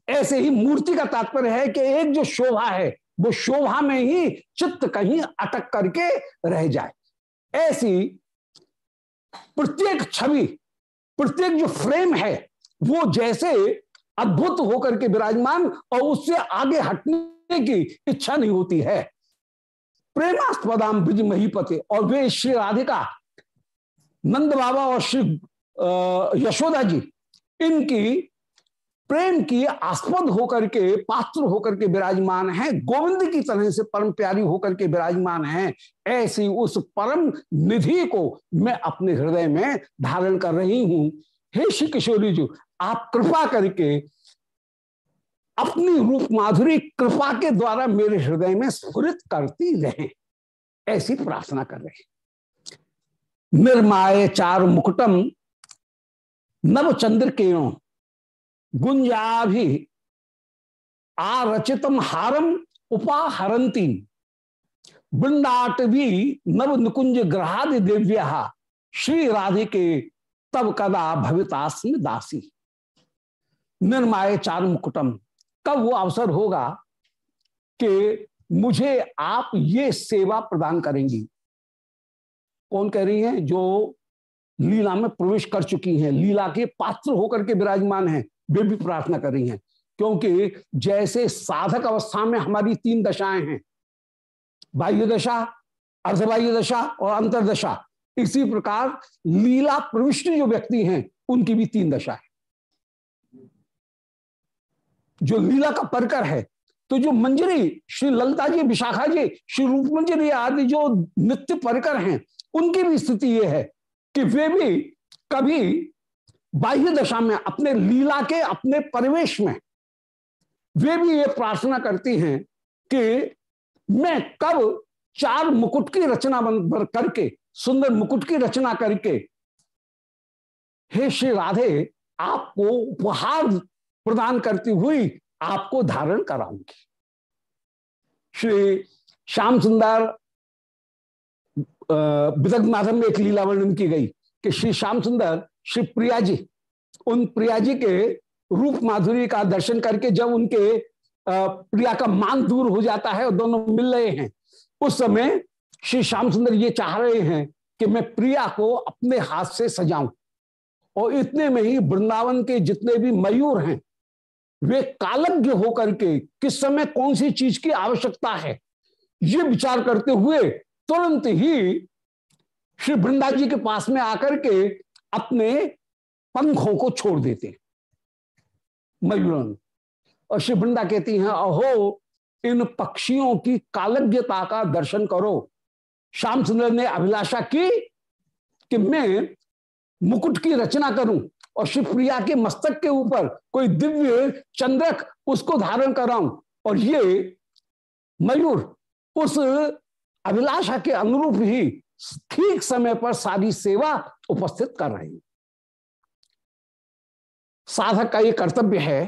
ऐसे ही मूर्ति का तात्पर्य है कि एक जो शोभा है, वो शोभा में ही चित्त कहीं अटक करके रह जाए। ऐसी प्रत्येक छवि, प्रत्येक जो फ्रेम है, वो जैसे अद्भुत होकर के विराजमान और उससे आगे हटने की इच्छा नहीं होती है। प्रेमास्पदाम ब्रज महीपति और वे श्री राधिका, नंद बाबा और श्री यशोदा जी, इनकी प्रेम की आस्पद होकर के, पात्र होकर के विराजमान है, गोविंद की तरह से परम प्यारी होकर के विराजमान है, ऐसी उस परम निधि को मैं अपने हृदय में धारण कर रही हूँ। हे श्री किशोरी जी, आप कृपा करके अपनी रूप माधुरी कृपा के द्वारा मेरे हृदय में स्फुरित करती रहे। ऐसी प्रार्थना कर रहे निर्माय चार मुकुटम नव चंद्र केणों गुंजाभि, आरचितम हारम उपाहरती वृंदाटवी नव निकुंज ग्रहादि दिव्य, श्री राधिके, तब कदा भवितास्म दासी। निर्माय चार मुकुटम कब वो अवसर होगा कि मुझे आप ये सेवा प्रदान करेंगी? कौन कह रही हैं? जो लीला में प्रवेश कर चुकी हैं, लीला के पात्र होकर के विराजमान हैं, वे भी प्रार्थना कर रही हैं। क्योंकि जैसे साधक अवस्था में हमारी तीन दशाएँ हैं, बाह्य दशा, अर्धबाह्य दशा और अंतरदशा, इसी प्रकार लीला प्रविष्ट जो व्यक्ति हैं, उनकी भी तीन दशा है जो लीला का परकर है तो जो मंजरी, श्री ललिता जी, विशाखा जी, श्री रूप मंजरी आदि जो नित्य परकर हैं, उनकी भी स्थिति यह है कि वे भी कभी बाह्य दशा में अपने लीला के, अपने परिवेश में वे भी ये प्रार्थना करती हैं कि मैं कब चार मुकुट की रचना करके, सुंदर मुकुट की रचना करके, हे श्री राधे, आपको उपहार प्रदान करती हुई आपको धारण कराऊँगी। श्री श्याम सुंदर विदग्ध माधव में एक लीला वर्णन की गई कि श्री श्याम सुंदर, श्री प्रिया जी, उन प्रिया जी के रूप माधुरी का दर्शन करके जब उनके प्रिया का मान दूर हो जाता है और दोनों मिल रहे हैं, उस समय श्री श्याम सुंदर ये चाह रहे हैं कि मैं प्रिया को अपने हाथ से सजाऊं। और इतने में ही वृंदावन के जितने भी मयूर हैं वे कालज्ञ होकर के किस समय कौन सी चीज़ की आवश्यकता है? ये विचार करते हुए तुरंत ही श्री वृंदा जी के पास में आकर के अपने पंखों को छोड़ देते मयूरन और श्री वृंदा कहती हैं, अहो, इन पक्षियों की कालज्ञता का दर्शन करो। श्याम सुंदर ने अभिलाषा की कि मैं मुकुट की रचना करूँ और शिवप्रिया के मस्तक के ऊपर कोई दिव्य चंद्रक उसको धारण कर रहा हूँ। और ये मयूर उस अभिलाषा के अनुरूप ही ठीक समय पर सारी सेवा उपस्थित कर रही साधक का ये कर्तव्य है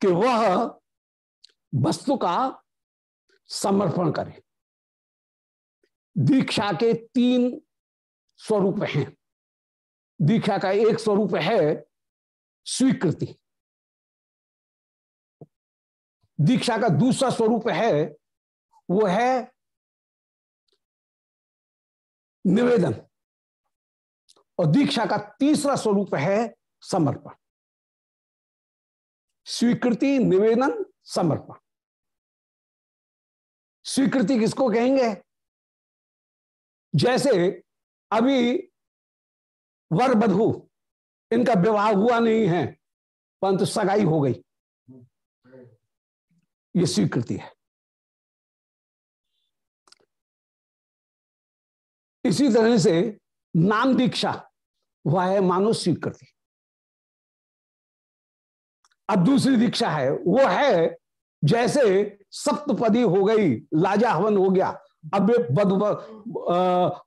कि वह वस्तु का समर्पण करे। दीक्षा के तीन स्वरूप हैं। दीक्षा का एक स्वरूप है, स्वीकृति। दीक्षा का दूसरा स्वरूप है, वो है निवेदन। और दीक्षा का तीसरा स्वरूप है, समर्पण। स्वीकृति, निवेदन, समर्पण। स्वीकृति किसको कहेंगे? जैसे अभी वर बधु। इनका विवाह हुआ नहीं है, परंतु सगाई हो गई। ये स्वीकृति है। इसी तरह से नाम दीक्षा, वह है मानो स्वीकृति। अब दूसरी दीक्षा है, वो है जैसे सप्तपदी हो गई लाजा हवन हो गया, अब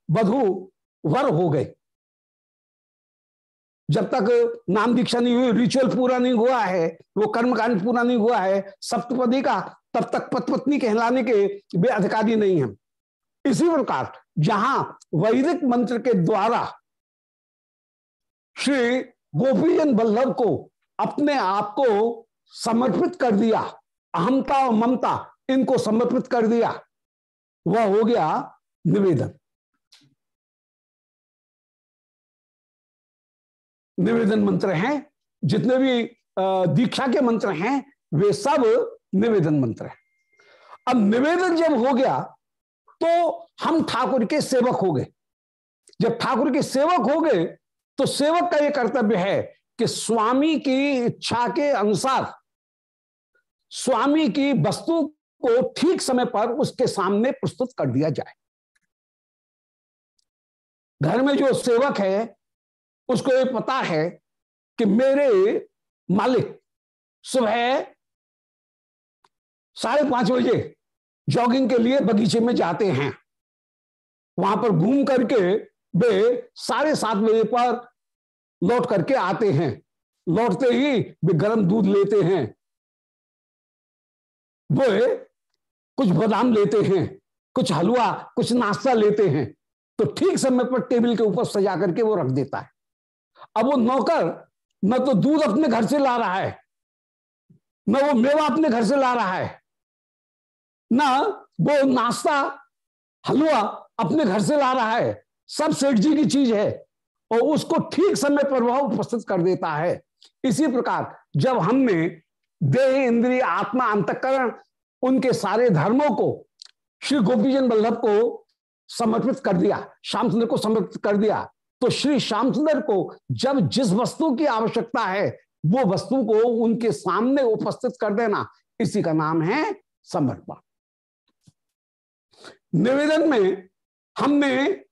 बधु वर हो गए। जब तक नाम दीक्षा नहीं हुई रिचुअल पूरा नहीं हुआ है, वो कर्मकांड पूरा नहीं हुआ है, सप्तपदी का, तब तक पत्नी कहलाने के वे अधिकारी नहीं है। इसी प्रकार, जहाँ वैदिक मंत्र के द्वारा श्री गोपीजन बल्लभ को अपने आप को समर्पित कर दिया अहमता और ममता इनको समर्पित कर दिया, वह हो गया निवेदन। निवेदन मंत्र हैं। जितने भी दीक्षा के मंत्र हैं, वे सब निवेदन मंत्र हैं। अब निवेदन जब हो गया तो हम ठाकुर के सेवक हो गए। जब ठाकुर के सेवक हो गए तो सेवक का यह कर्तव्य है कि स्वामी की इच्छा के अनुसार, स्वामी की वस्तु को ठीक समय पर उसके सामने प्रस्तुत कर दिया जाए। घर में जो सेवक है उसको ये पता है कि मेरे मालिक सुबह साढ़े पाँच बजे जॉगिंग के लिए बगीचे में जाते हैं। वहाँ पर घूम करके वे साढ़े सात बजे पर लौट करके आते हैं। लौटते ही वे गर्म दूध लेते हैं। वो कुछ बादाम लेते हैं, कुछ हलवा, कुछ नाश्ता लेते हैं। तो ठीक समय पर टेबल के ऊपर सजा करके वो रख देता है। अब वो नौकर न तो दूध अपने घर से ला रहा है, न वो मेवा अपने घर से ला रहा है, न वो नाश्ता, हलवा अपने घर से ला रहा है। सब सेठ जी की चीज़ है और उसको ठीक समय पर वह उपस्थित कर देता है। इसी प्रकार जब हमने देह, इंद्रिय, आत्मा, अंतकरण, उनके सारे धर्मों को श्री गोपीजन वल्लभ को समर्पित कर दिया, श्याम सुंदर को समर्पित कर दिया तो श्री श्याम सुंदर को जब जिस वस्तु की आवश्यकता है, वो वस्तु को उनके सामने उपस्थित कर देना। इसी का नाम है समर्पण। निवेदन में हमने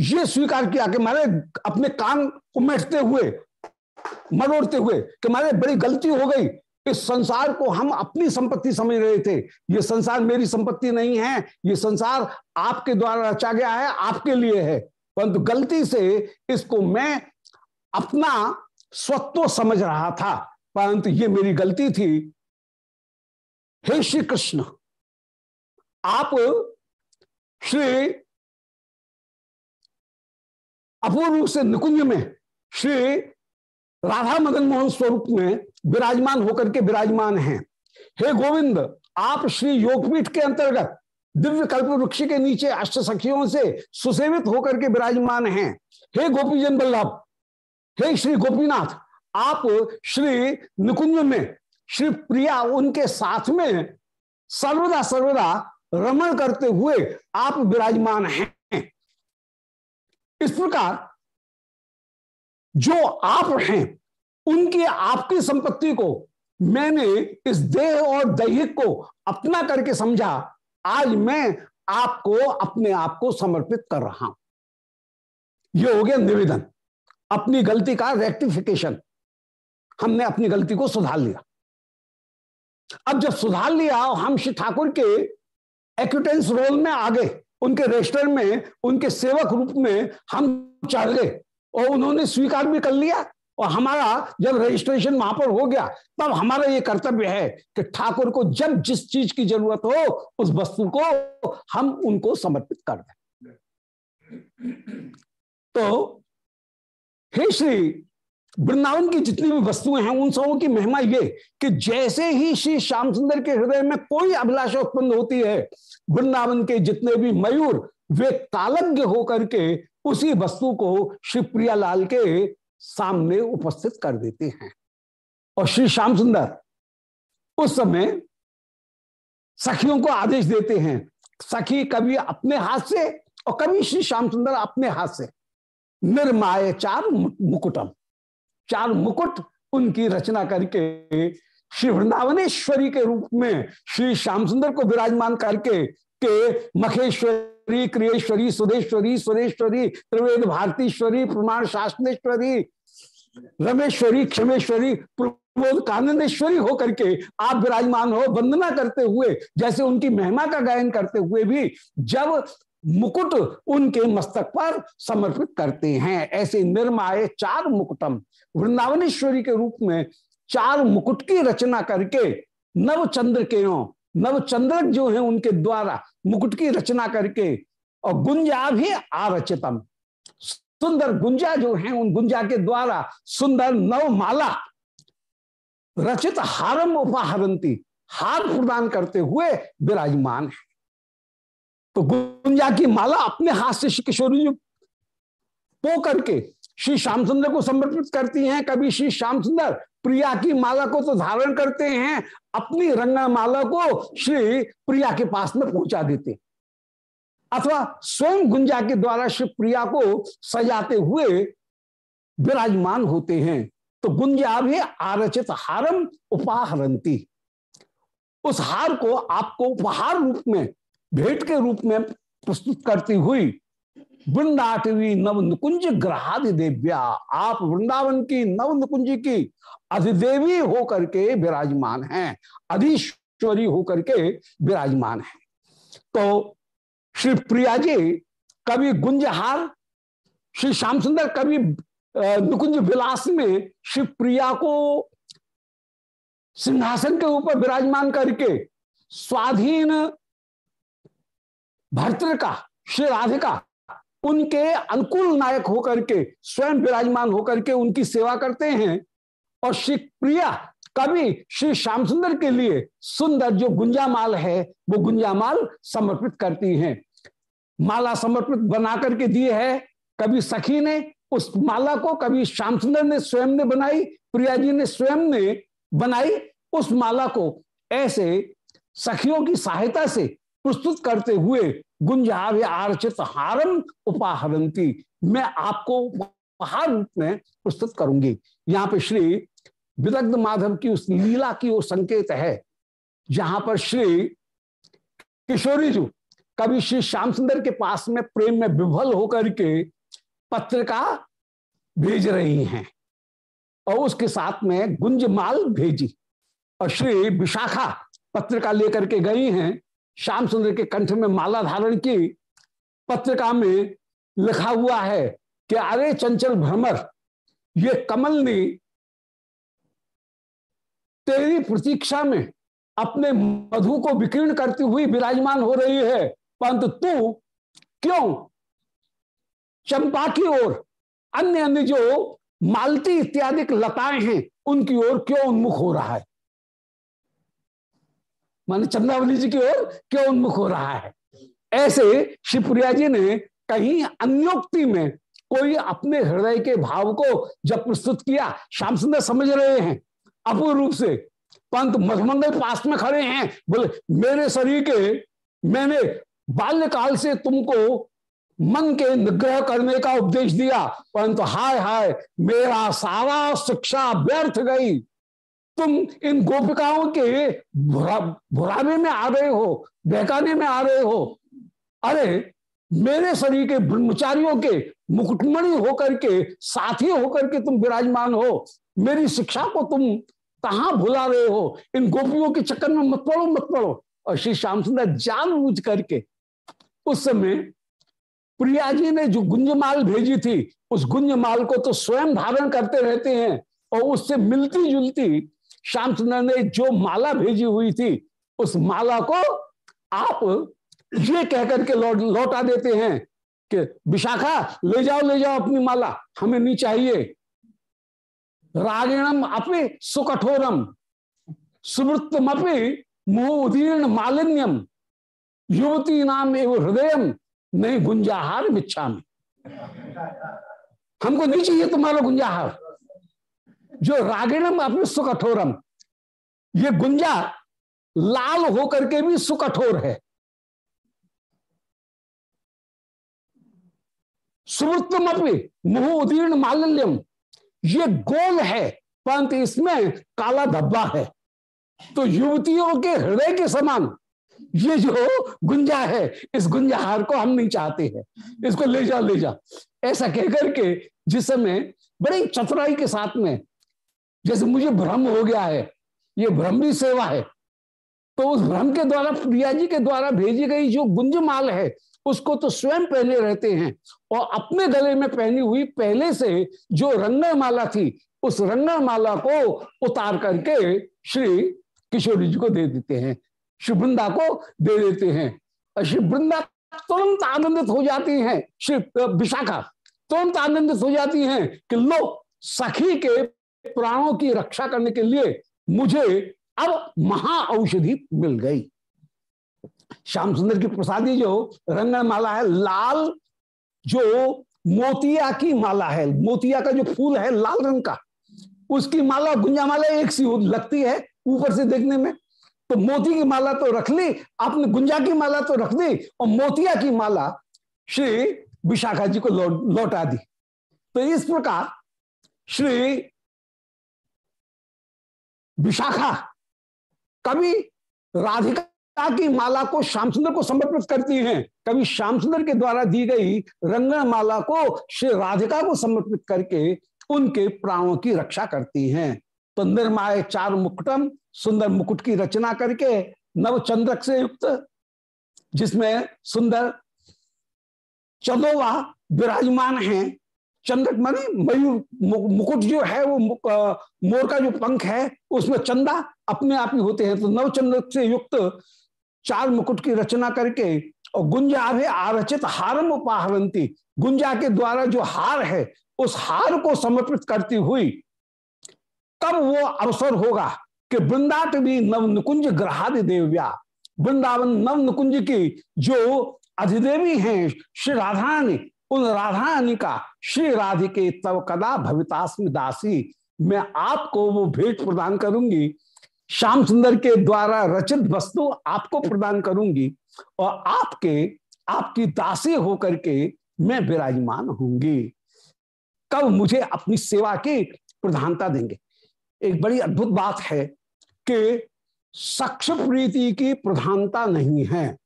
ये स्वीकार किया कि मारे अपने कान उमेटते हुए, मरोड़ते हुए कि मारे बड़ी गलती हो गई। इस संसार को हम अपनी संपत्ति समझ रहे थे। ये संसार मेरी संपत्ति नहीं है। ये संसार आपके द्वारा रचा गया है, आपके लिए है। परंतु गलती से इसको मैं अपना स्वत्व समझ रहा था, परंतु ये मेरी गलती थी। हे श्री कृष्ण आप श्री अपूर्व रूप से निकुंज में, श्री राधा मदन मोहन स्वरूप में विराजमान होकर के विराजमान हैं। हे गोविंद, आप श्री योगपीठ के अंतर्गत दिव्य कल्प वृक्ष के नीचे अष्ट सखियों से सुसेवित होकर के विराजमान हैं। हे गोपीजन बल्लभ हे श्री गोपीनाथ, आप श्री निकुंज में, श्री प्रिया उनके साथ में सर्वदा सर्वदा रमण करते हुए आप विराजमान हैं। इस प्रकार जो आप हैं, उनकी आपकी संपत्ति को मैंने इस देह और दैहिक को अपना करके समझा। आज मैं आपको, अपने आप को समर्पित कर रहा हूँ। यह हो गया निवेदन। अपनी गलती का रेक्टिफिकेशन हमने अपनी गलती को सुधार लिया। अब जब सुधार लिया, हम श्री ठाकुर के एक्यूटेंस रोल में आ गए उनके रजिस्टर में, उनके सेवक रूप में हम चढ़ गए और उन्होंने स्वीकार भी कर लिया। और हमारा जब रजिस्ट्रेशन वहाँ पर हो गया, तब हमारा ये कर्तव्य है कि ठाकुर को जब जिस चीज़ की ज़रूरत हो, उस वस्तु को हम उनको समर्पित कर दें। तो हे श्री वृंदावन की जितनी भी वस्तुएँ हैं, उन सबों की महिमा ये कि जैसे ही श्री श्याम सुंदर के हृदय में कोई अभिलाषा उत्पन्न होती है, वृंदावन के जितने भी मयूर, वे कालज्ञ होकर के उसी वस्तु को श्री प्रियालाल के सामने उपस्थित कर देते हैं। और श्री श्याम सुंदर उस समय सखियों को आदेश देते हैं, सखी, कभी अपने हाथ से और कभी श्री श्याम सुंदर अपने हाथ से। निर्माय चार मुकुटम। चार मुकुट उनकी रचना करके श्री वृंदावनेश्वरी के रूप में श्री श्याम सुंदर को विराजमान करके के मखेश्वरी क्रियेश्वरी, सुधेश्वरी सुरेश्वरी त्रिवेद भारतीश्वरी, प्रमाण शास्त्रेश्वरी रमेश्वरी, क्षमेश्वरी, प्रबोध कानंदेश्वरी होकर के आप विराजमान हो, वंदना करते हुए, जैसे उनकी महिमा का गायन करते हुए भी जब मुकुट उनके मस्तक पर समर्पित करते हैं, ऐसे निर्माए चार मुकुटम। वृंदावनेश्वरी के रूप में चार मुकुट की रचना करके नवचंद्र के नव चंद्रक जो है उनके द्वारा मुकुट की रचना करके, और गुंजा भी आरचितम। सुंदर गुंजा जो है, उन गुंजा के द्वारा सुंदर नव माला रचित हारम उपहारंती, हार प्रदान करते हुए विराजमान है। तो गुंजा की माला अपने हाथ से श्री किशोरी जी पो करके श्री श्याम सुंदर को समर्पित करती हैं। कभी श्री श्याम सुंदर प्रिया की माला को तो धारण करते हैं, अपनी रंगा माला को श्री प्रिया के पास में पहुँचा देते अथवा स्वयं गुंजा के द्वारा श्री प्रिया को सजाते हुए विराजमान होते हैं तो गुंजा भी आरचित हारम उपाहरंती। उस हार को आपको उपहार रूप में, भेंट के रूप में प्रस्तुत करती हुई वृंदाटवी नव नुकुंज ग्रहादि देव्या आप वृंदावन की नव नुकुंज की अधिदेवी होकर के विराजमान हैं। अधीश्वरी होकर के विराजमान हैं। तो श्री प्रिया जी कभी गुंजहार, श्री श्याम सुंदर कभी नुकुंज विलास में श्री प्रिया को सिंहासन के ऊपर विराजमान करके स्वाधीन भर्तृ का श्री राधिका उनके अनुकूल नायक होकर के, स्वयं विराजमान होकर के उनकी सेवा करते हैं। और श्री प्रिया कभी श्री श्याम सुंदर के लिए सुंदर जो गुंजामाल है, वो गुंजामाल समर्पित करती हैं। माला समर्पित बना करके दिए है कभी सखी ने। उस माला को कभी श्याम सुंदर ने स्वयं ने बनाई, प्रिया जी ने स्वयं ने बनाई। उस माला को ऐसे सखियों की सहायता से प्रस्तुत करते हुए गुंजाव्य आर्चित हारम उपाहरंती। मैं आपको उपहार रूप में प्रस्तुत करूँगी। यहाँ पे श्री विदग्ध माधव की उस लीला की वो संकेत है। जहाँ पर श्री किशोरी जी कभी श्री श्याम सुंदर के पास में प्रेम में विफल होकर के पत्रिका भेज रही हैं और उसके साथ में गुंजमाल भेजी। और श्री विशाखा पत्रिका लेकर के गई हैं। श्याम सुंदर के कंठ में माला धारण की पत्रिका में लिखा हुआ है कि अरे चंचल भ्रमर, ये कमल ने तेरी प्रतीक्षा में अपने मधु को विकीर्ण करती हुई विराजमान हो रही है, परंतु तू क्यों चंपा की ओर, अन्य अन्य जो मालती इत्यादि लताएँ हैं, उनकी ओर क्यों उन्मुख हो रहा है? माने चंद्रावली जी की ओर क्यों उन्मुख हो रहा है? ऐसे शिवप्रिया जी ने कहीं अन्योक्ति में कोई अपने हृदय के भाव को जब प्रस्तुत किया, श्याम सुंदर समझ रहे हैं। अपूर्ण रूप से पंत मधुमंगल पास में खड़े हैं, बोले, मेरे शरीर के, मैंने बाल्यकाल से तुमको मन के निग्रह करने का उपदेश दिया, परंतु हाय हाय, मेरा सारा शिक्षा व्यर्थ गई। तुम इन गोपिकाओं के भुरावे में आ रहे हो, बहकाने में आ रहे हो। अरे, मेरे शरीर के ब्रह्मचारियों के मुकुटमणि होकर के, साथी होकर के तुम विराजमान हो। मेरी शिक्षा को तुम कहा भुला रहे हो? इन गोपियों के चक्कर में मत पड़ो मत पड़ो। और श्री श्याम सुंदर जान बूझ करके उस समय प्रिया जी ने जो गुंजमाल भेजी थी, उस गुंजमाल को तो स्वयं धारण करते रहते हैं और उससे मिलती जुलती श्याम सुंदर ने जो माला भेजी हुई थी, उस माला को आप ये कहकर के लौट, लौटा देते हैं कि, विशाखा, ले जाओ ले जाओ अपनी माला, हमें नहीं चाहिए। रागिणम अपि सुकठोरम सुवृत्तम अपि मुह उदीर्ण मालिन्यम युवती नाम एवं हृदय नहीं गुंजाहार बिच्छा में हमको नहीं चाहिए तुम्हारा गुंजाहार। जो रागिणम अपने सुकठोरम। ये गुंजा लाल होकर के भी सुकठोर है। सुवृत्तम अपनी मुह उदीर्ण मालिन्यम ये गोल है, परंतु इसमें काला धब्बा है। तो युवतियों के हृदय के समान ये जो गुंजा है, इस गुंजाहार को हम नहीं चाहते हैं। इसको ले जा ले जा। ऐसा कहकर के जिस समय बड़ी चतुराई के साथ में जैसे मुझे भ्रम हो गया है, ये भ्रम भी सेवा है। तो उस भ्रम के द्वारा प्रिया जी के द्वारा भेजी गई जो गुंजमाल है, उसको तो स्वयं पहने रहते हैं और अपने गले में पहनी हुई पहले से जो रंगण माला थी, उस रंगण माला को उतार करके श्री किशोरी जी को दे देते हैं श्री वृंदा को दे देते हैं। और श्री वृंदा तुरंत आनंदित हो जाती हैं, श्री विशाखा, तुरंत आनंदित हो जाती हैं कि लो, सखी के प्राणों की रक्षा करने के लिए मुझे अब महा औषधि मिल गई। श्याम सुंदर की प्रसादी जो रंगन माला है, लाल जो मोतिया की माला है, मोतिया का जो फूल है लाल रंग का, उसकी माला, गुंजा माला एक सी लगती है ऊपर से देखने में। तो मोती की माला तो रख ली आपने गुंजा की माला तो रख दी और मोतिया की माला श्री विशाखा जी को लौट दी। तो इस प्रकार श्री विशाखा कभी राधिका की माला को श्याम सुंदर को समर्पित करती हैं। कभी श्याम सुंदर के द्वारा दी गई रंगन माला को श्री राधिका को समर्पित करके उनके प्राणों की रक्षा करती हैं। तो निर्माय चार मुकुटम, सुंदर मुकुट की रचना करके नव चंद्रक से युक्त, जिसमें सुंदर चंदोवा विराजमान हैं। चंद्रक माने मयूर मुकुट जो है वो मोर का जो पंख है, उसमें चंदा अपने आप ही होते हैं। तो नव चंद्रक से युक्त चार मुकुट की रचना करके और गुंजा आरचित हारम उपाहरंती। गुंजा के द्वारा जो हार है, उस हार को समर्पित करती हुई कब वो अवसर होगा कि वृंदाट भी नव नुकुंज ग्रहादि देव्या। वृंदावन नव नुकुंज की जो अधिदेवी हैं, श्री राधारानी उन राधारानी का श्री राधिके तव कदा भवितास्म दासी। मैं आपको वो भेंट प्रदान करूँगी। श्याम सुंदर के द्वारा रचित वस्तु आपको प्रदान करूँगी और आपके, आपकी दासी होकर के मैं विराजमान होंगी कब मुझे अपनी सेवा की प्रधानता देंगे। एक बड़ी अद्भुत बात है कि सक्ष प्रीति की प्रधानता नहीं है।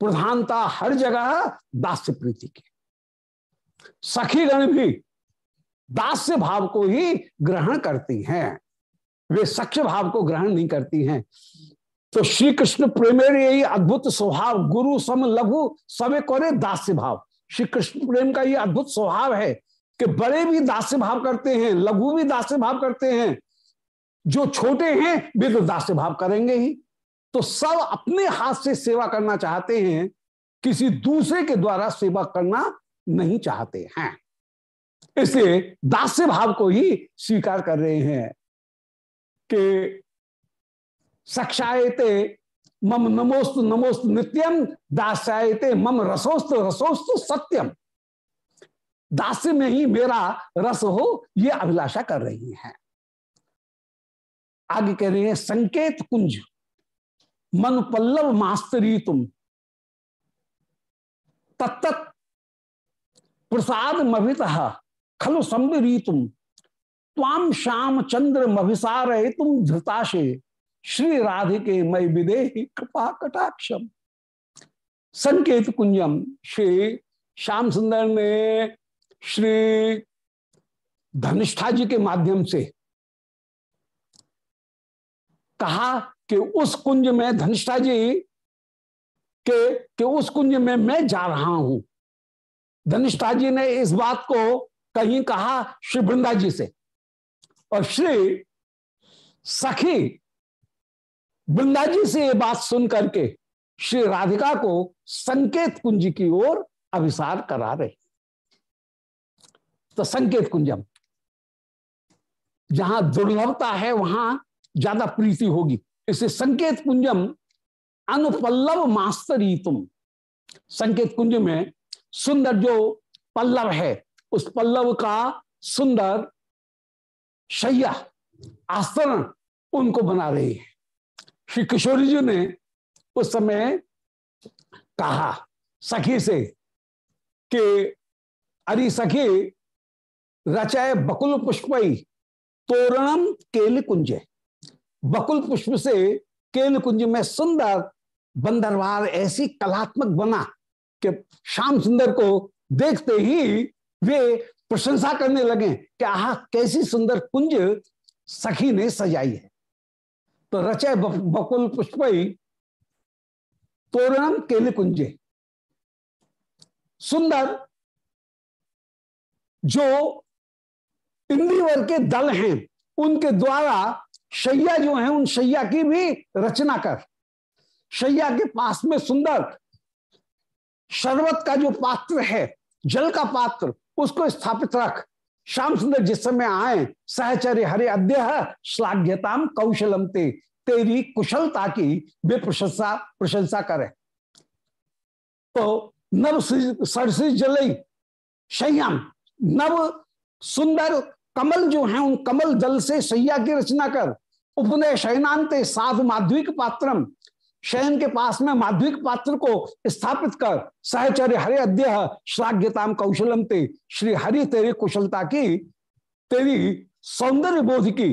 प्रधानता हर जगह दास्य प्रीति की। सखीगण भी दास्य भाव को ही ग्रहण करती हैं। वे सख्य भाव को ग्रहण नहीं करती हैं। तो श्री कृष्ण प्रेमेर यही अद्भुत स्वभाव, गुरु, सम, लघु सबे करे दास्य भाव। श्री कृष्ण प्रेम का ये अद्भुत स्वभाव है कि बड़े भी दास्य भाव करते हैं, लघु भी दास्य भाव करते हैं। जो छोटे हैं, वे तो दास्य भाव करेंगे ही। तो सब अपने हाथ से सेवा करना चाहते हैं, किसी दूसरे के द्वारा सेवा करना नहीं चाहते हैं। इसलिए दास्य भाव को ही स्वीकार कर रहे हैं कि सक्षायते मम नमोस्तु नमोस्तु नित्यम दास्यायते मम रसोस्तु रसोस्तु सत्यम दास्य में ही मेरा रस हो, ये अभिलाषा कर रही हैं। आगे कह रहे हैं, संकेत कुंज मन पल्लव मास्तरी तुम। तत्त प्रसाद मभित खलु संबरी तुम ताम श्याम चंद्र मभिसार तुम धृताशे श्री राधिके मई विदे कृपा कटाक्षम संकेत कुंजम, श्री श्याम सुंदर ने श्री धनिष्ठा जी के माध्यम से कहा कि उस कुंज में, धनिष्ठा जी के, कि उस कुंज में मैं जा रहा हूँ। धनिष्ठा जी ने इस बात को कहीं कहा श्री वृंदा जी से। और श्री सखी वृंदा जी से ये बात सुन करके श्री राधिका को संकेत कुंज की ओर अभिसार करा रहे। तो संकेत कुंजम, जहाँ दुर्लभता है, वहाँ ज़्यादा प्रीति होगी। इसे संकेत कुंजम अनुपल्लव मास्तरी तुम। संकेत कुंज में सुंदर जो पल्लव है, उस पल्लव का सुंदर शैया आस्तरण उनको बना रही है। श्री किशोरी जी ने उस समय कहा सखी से कि, अरे सखी रचय बकुल पुष्पई, तोरणम केल कुंज। बकुल पुष्प से केल कुंज में सुंदर बंदरवार ऐसी कलात्मक बना कि श्याम सुंदर को देखते ही वे प्रशंसा करने लगे कि आह, कैसी सुंदर कुंज सखी ने सजाई है। तो रचय बकुल पुष्पई, तोरणम केल कुंजे। सुंदर जो इंद्रिवर के दल हैं, उनके द्वारा शैया जो है, उन शैया की भी रचना कर। शैया के पास में सुंदर शरबत का जो पात्र है, जल का पात्र, उसको स्थापित रख। श्याम सुंदर जिस समय आए सहचर्य हरे अद्य श्लाघ्यताम कौशलम ते, तेरी कुशलता की वे प्रशंसा प्रशंसा करे। तो नव सरसी जलई शैयाम नव सुंदर कमल जो है, उन कमल जल से सैया की रचना कर। उपनय शयनांत साधु माध्विक पात्रम शयन के पास में माध्विक पात्र को स्थापित कर सहचर्य हरे अद्य श्लाघ्यताम कौशलम ते। श्री हरि, तेरी कुशलता की, तेरी सौंदर्य बोध की,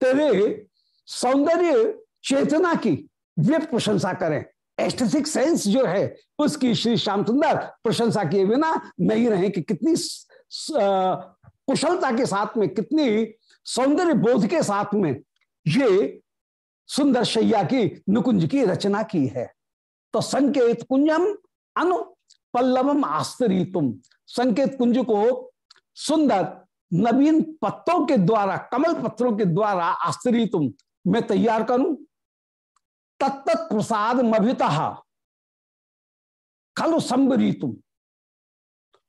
तेरे सौंदर्य चेतना की वे प्रशंसा करें। एस्थेटिक सेंस जो है, उसकी श्री श्याम सुंदर प्रशंसा किए बिना नहीं रहे कि कितनी कुशलता के साथ में, कितनी सौंदर्य बोध के साथ में। ये सुंदर शैया की नुकुंज की रचना की है। तो संकेत कुंजम अनु पल्लवम आस्तरी तुम संकेत कुंज को सुंदर नवीन पत्तों के द्वारा, कमल पत्रों के द्वारा आस्तरी तुम मैं तैयार करूँ। तत्त प्रसाद मभिता खलु संबरी तुम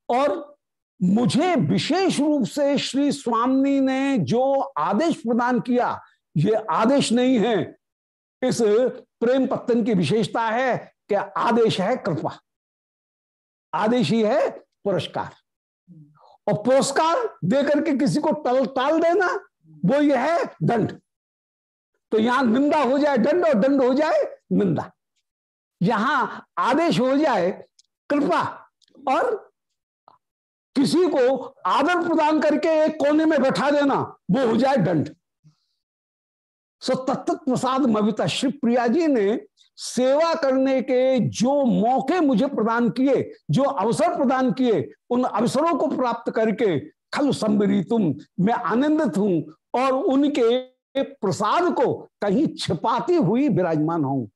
और मुझे विशेष रूप से श्री स्वामी ने जो आदेश प्रदान किया ये आदेश नहीं है। इस प्रेम पत्तन की विशेषता है कि आदेश है कृपा। आदेश ही है पुरस्कार। और पुरस्कार देकर के किसी को टल टाल देना, वो ये है दंड। तो यहाँ निंदा हो जाए दंड और दंड हो जाए निंदा। यहाँ आदेश हो जाए कृपा और किसी को आदर प्रदान करके एक कोने में बैठा देना, वो हो जाए दंड। सो तत्त प्रसाद मविता श्री प्रिया जी ने सेवा करने के जो मौके मुझे प्रदान किए, जो अवसर प्रदान किए, उन अवसरों को प्राप्त करके खल संबरी तुम, मैं आनंदित हूँ और उनके प्रसाद को कहीं छिपाती हुई विराजमान हूँ।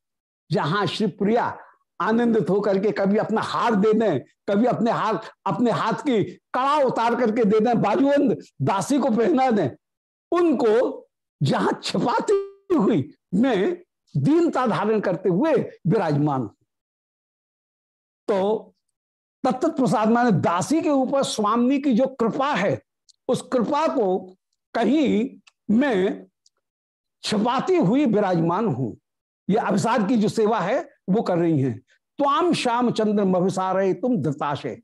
जहाँ श्री प्रिया आनंदित होकर के कभी अपना हार दे दें, कभी अपने हाथ अपने हाथ की कड़ा उतार करके दे दें बाजूबंद दासी को पहना दें, उनको जहाँ छिपाती हुई मैं दीनता धारण करते हुए विराजमान तो तत्त प्रसाद माने दासी के ऊपर स्वामी की जो कृपा है, उस कृपा को कहीं मैं छिपाती हुई विराजमान हूँ। ये अभिसार की जो सेवा है, वो कर रही हैं। त्वाम श्याम चंद्र मभिसारे तुम धृताशे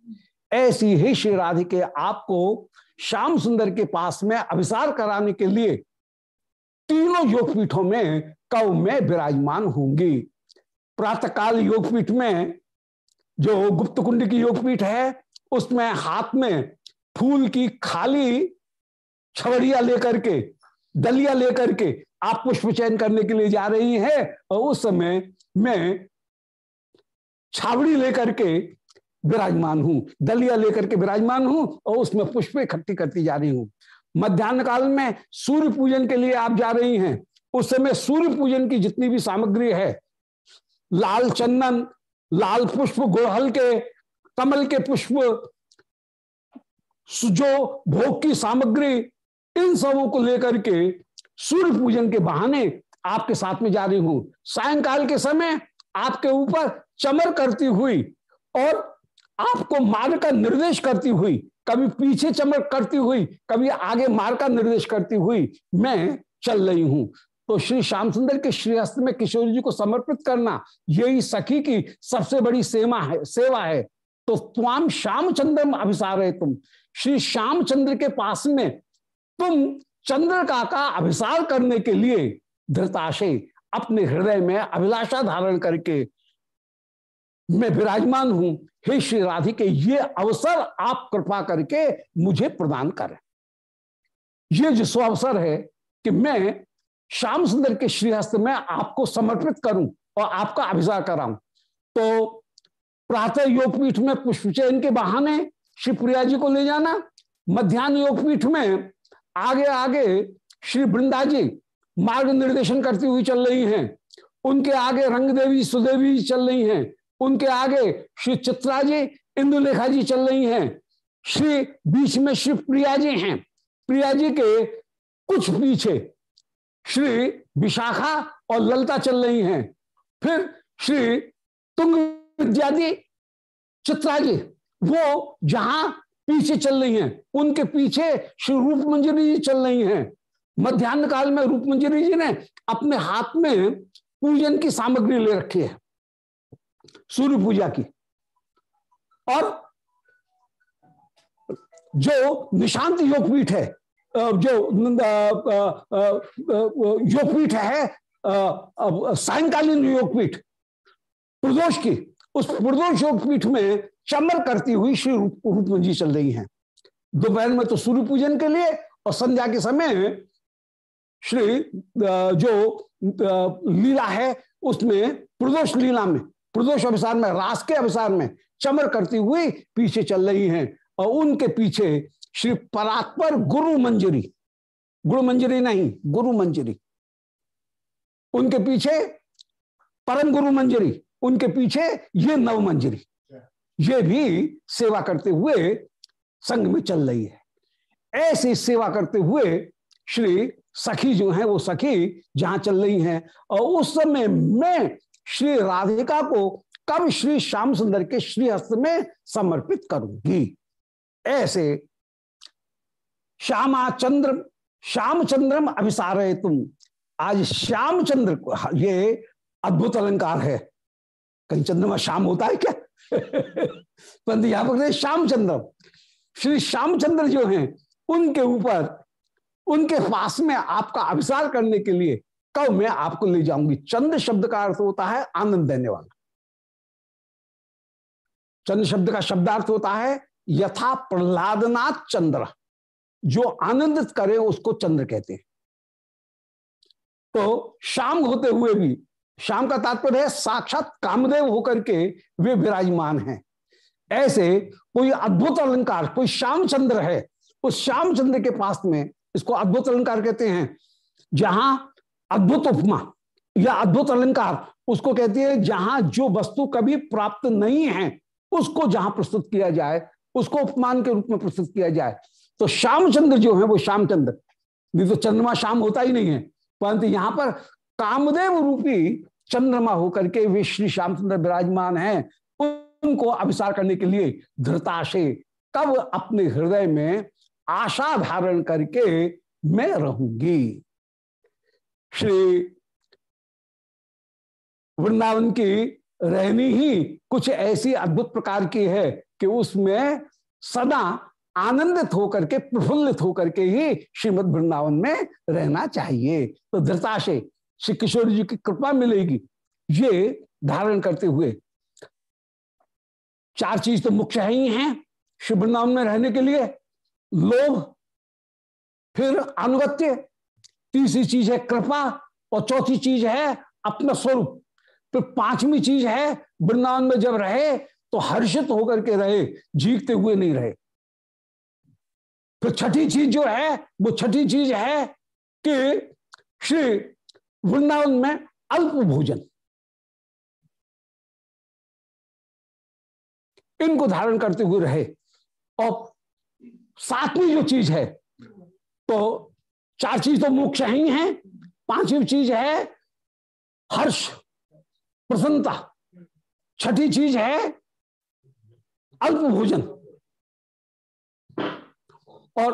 ऐसी ही श्री राधिके आपको श्याम सुंदर के पास में अभिसार कराने के लिए तीनों योगपीठों में कव में विराजमान होंगी? प्रातःकाल योगपीठ में जो गुप्त कुंड की योगपीठ है, उसमें हाथ में फूल की खाली छवड़िया लेकर के, दलिया लेकर के आप पुष्प चयन करने के लिए जा रही है और उस समय में छावड़ी लेकर के विराजमान हूँ, दलिया लेकर के विराजमान हूँ और उसमें पुष्प इकट्ठी करती जा रही हूँ। मध्यान्ह काल में सूर्य पूजन के लिए आप जा रही हैं। उस समय सूर्य पूजन की जितनी भी सामग्री है, लाल चंदन, लाल पुष्प, गुड़हल के, कमल के पुष्प जो भोग की सामग्री, इन सबों को लेकर के सूर्य पूजन के बहाने आपके साथ में जा रही हूँ। सायंकाल के समय आपके ऊपर चमर करती हुई और आपको मार्ग का निर्देश करती हुई कभी पीछे चमक करती हुई, कभी आगे मार्ग का निर्देश करती हुई मैं चल रही हूँ। तो श्री श्याम सुंदर के श्रीहस्त में किशोर जी को समर्पित करना यही सखी की सबसे बड़ी सेवा है सेवा है। तो तुम श्यामचंद्र अभिसार है तुम। श्री श्यामचंद्र के पास में तुम चंद्रका का का अभिसार करने के लिए धृताशे अपने हृदय में अभिलाषा धारण करके मैं विराजमान हूँ। हे श्री राधिके, ये अवसर आप कृपा करके मुझे प्रदान करें। ये जो अवसर है कि मैं श्याम सुंदर के श्रीहस्त में आपको समर्पित करूँ और आपका अभिसार कराऊं तो प्रातः योगपीठ में पुष्पचयन के बहाने श्री प्रिया जी को ले जाना, मध्यान्ह योगपीठ में आगे आगे श्री वृंदा जी मार्ग निर्देशन करती हुई चल रही हैं, उनके आगे रंगदेवी सुदेवी चल रही हैं उनके आगे श्री चित्रा जी, इंदुलेखा जी चल रही हैं। श्री बीच में श्री प्रिया जी हैं। प्रिया जी के कुछ पीछे श्री विशाखा और ललता चल रही हैं। फिर श्री तुंग विद्यादि चित्रा जी, वो जहाँ पीछे चल रही हैं। उनके पीछे श्री रूप मंजरी जी चल रही हैं। मध्यान्ह काल में रूप मंजरी जी ने अपने हाथ में पूजन की सामग्री ले रखी है। सूर्य पूजा की। और जो निशांत योगपीठ है जो योगपीठ है सायकालीन योगपीठ, प्रदोष की, उस प्रदोष योगपीठ में चमर करती हुई श्री रूप जी चल रही हैं। दोपहर में तो सूर्य पूजन के लिए और संध्या के समय श्री जो लीला है, उसमें, प्रदोष लीला में प्रदोष अभिसार में रास के अभिसार में चमर करती हुई पीछे चल रही हैं और उनके पीछे श्री परात्पर गुरु मंजरी। गुरु मंजरी नहीं, गुरु मंजरी। उनके पीछे परम गुरु मंजरी, उनके पीछे ये नव मंजरी। ये भी सेवा करते हुए संघ में चल रही है। ऐसी सेवा करते हुए श्री सखी जो है, वो सखी जहाँ चल रही हैं और उस समय मैं श्री राधिका को कब श्री श्याम सुंदर के श्री हस्त में समर्पित करूँगी। ऐसे श्यामा चंद्र श्यामचंद्रम अभिसार है तुम। आज श्यामचंद्र को ये अद्भुत अलंकार है। कहीं चंद्रमा श्याम होता है क्या? परंतु यहाँ पर श्यामचंद्र। श्री श्याम चंद्र जो हैं, उनके ऊपर, उनके पास में आपका अभिसार करने के लिए कब मैं आपको ले जाऊँगी। चंद्र शब्द का अर्थ होता है आनंद देने वाला। चंद्र शब्द का शब्दार्थ होता है यथा प्रहलादनाथ चंद्र। जो आनंदित करे उसको चंद्र कहते हैं। तो शाम होते हुए भी, शाम का तात्पर्य है, साक्षात कामदेव होकर के वे विराजमान हैं। ऐसे कोई अद्भुत अलंकार, कोई श्याम चंद्र है, उस श्याम चंद्र के पास में इसको अद्भुत अलंकार कहते हैं। जहाँ अद्भुत उपमा, या अद्भुत अलंकार, उसको कहती है, जहाँ जो वस्तु कभी प्राप्त नहीं है, उसको जहाँ प्रस्तुत किया जाए, उसको उपमान के रूप में प्रस्तुत किया जाए। तो श्यामचंद्र जो है, वो श्यामचंद्र। नहीं तो चंद्रमा श्याम होता ही नहीं है, परंतु यहाँ पर कामदेव रूपी चंद्रमा होकर के वे श्री श्यामचंद्र विराजमान हैं। उनको अभिसार करने के लिए धृताशे कब अपने हृदय में आशा धारण करके मैं रहूँगी? श्री वृंदावन की रहनी ही कुछ ऐसी अद्भुत प्रकार की है कि उसमें सदा आनंदित होकर के, प्रफुल्लित होकर के ही श्रीमद वृंदावन में रहना चाहिए। तो धृताशय, श्री किशोर जी की कृपा मिलेगी। ये धारण करते हुए चार चीज़ तो मुख्य है ही हैं श्री वृंदावन में रहने के लिए। लोभ, फिर अनुगत्य तीसरी चीज़ है कृपा और चौथी चीज़ है अपना स्वरूप। फिर पांचवी चीज़ है, वृंदावन में जब रहे तो हर्षित होकर के रहे, जीतते हुए नहीं रहे। फिर छठी चीज़ जो है, वो छठी चीज़ है कि श्री वृंदावन में अल्प भोजन। इनको धारण करते हुए रहे। और सातवीं जो चीज़ है तो चार चीज़ तो मोक्ष ही है पांचवी चीज़ है हर्ष, प्रसन्नता। छठी चीज़ है अल्प भोजन और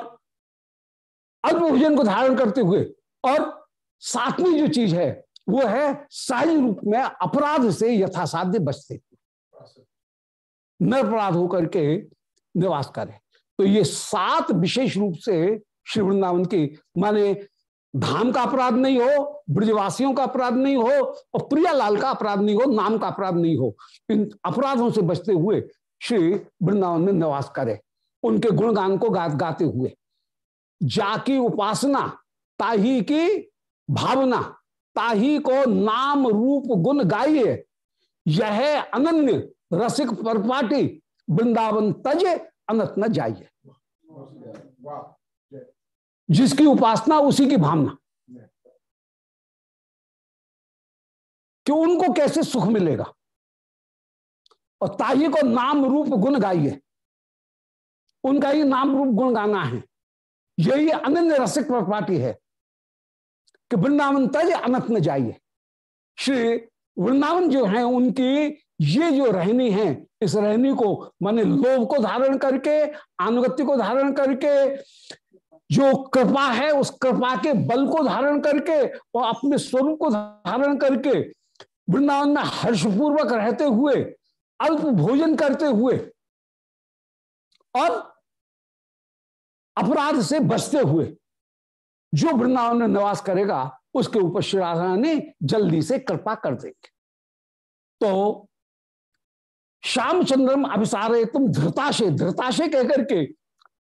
अल्प भोजन को धारण करते हुए और सातवीं जो चीज़ है, वो है सहज रूप में अपराध से यथासाध्य बचते। निरपराध होकर के निवास करें। तो ये सात विशेष रूप से श्री वृंदावन की। माने धाम का अपराध नहीं हो ब्रजवासियों का अपराध नहीं हो और प्रियालाल का अपराध नहीं हो नाम का अपराध नहीं हो। इन अपराधों से बचते हुए श्री वृंदावन में निवास करे। उनके गुणगान को गा, गाते हुए। जाकी उपासना ताही की भावना ताही को नाम रूप गुण गाइए। यह अनन्य रसिक परपाटी वृंदावन तज अनत न जाइए। जिसकी उपासना, उसी की भावना। कि उनको कैसे सुख मिलेगा? और ताही को नाम रूप गुण गाइए। उनका ही नाम रूप गुण गाना है। यही अनन्य रसिक प्रपाटी है कि वृंदावन तज अनत न जाइए। श्री वृंदावन जो है, उनकी ये जो रहनी है, इस रहनी को, माने लोभ को धारण करके अनुगत्य को धारण करके जो कृपा है, उस कृपा के बल को धारण करके और अपने स्वरूप को धारण करके वृंदावन में हर्षपूर्वक रहते हुए, अल्प भोजन करते हुए और अपराध से बचते हुए जो वृंदावन में निवास करेगा, उसके ऊपर श्री राधा ने जल्दी से कृपा कर देंगे। तो श्यामचंद्रम अभिसारे तुम धृताशे धृताशे कहकर के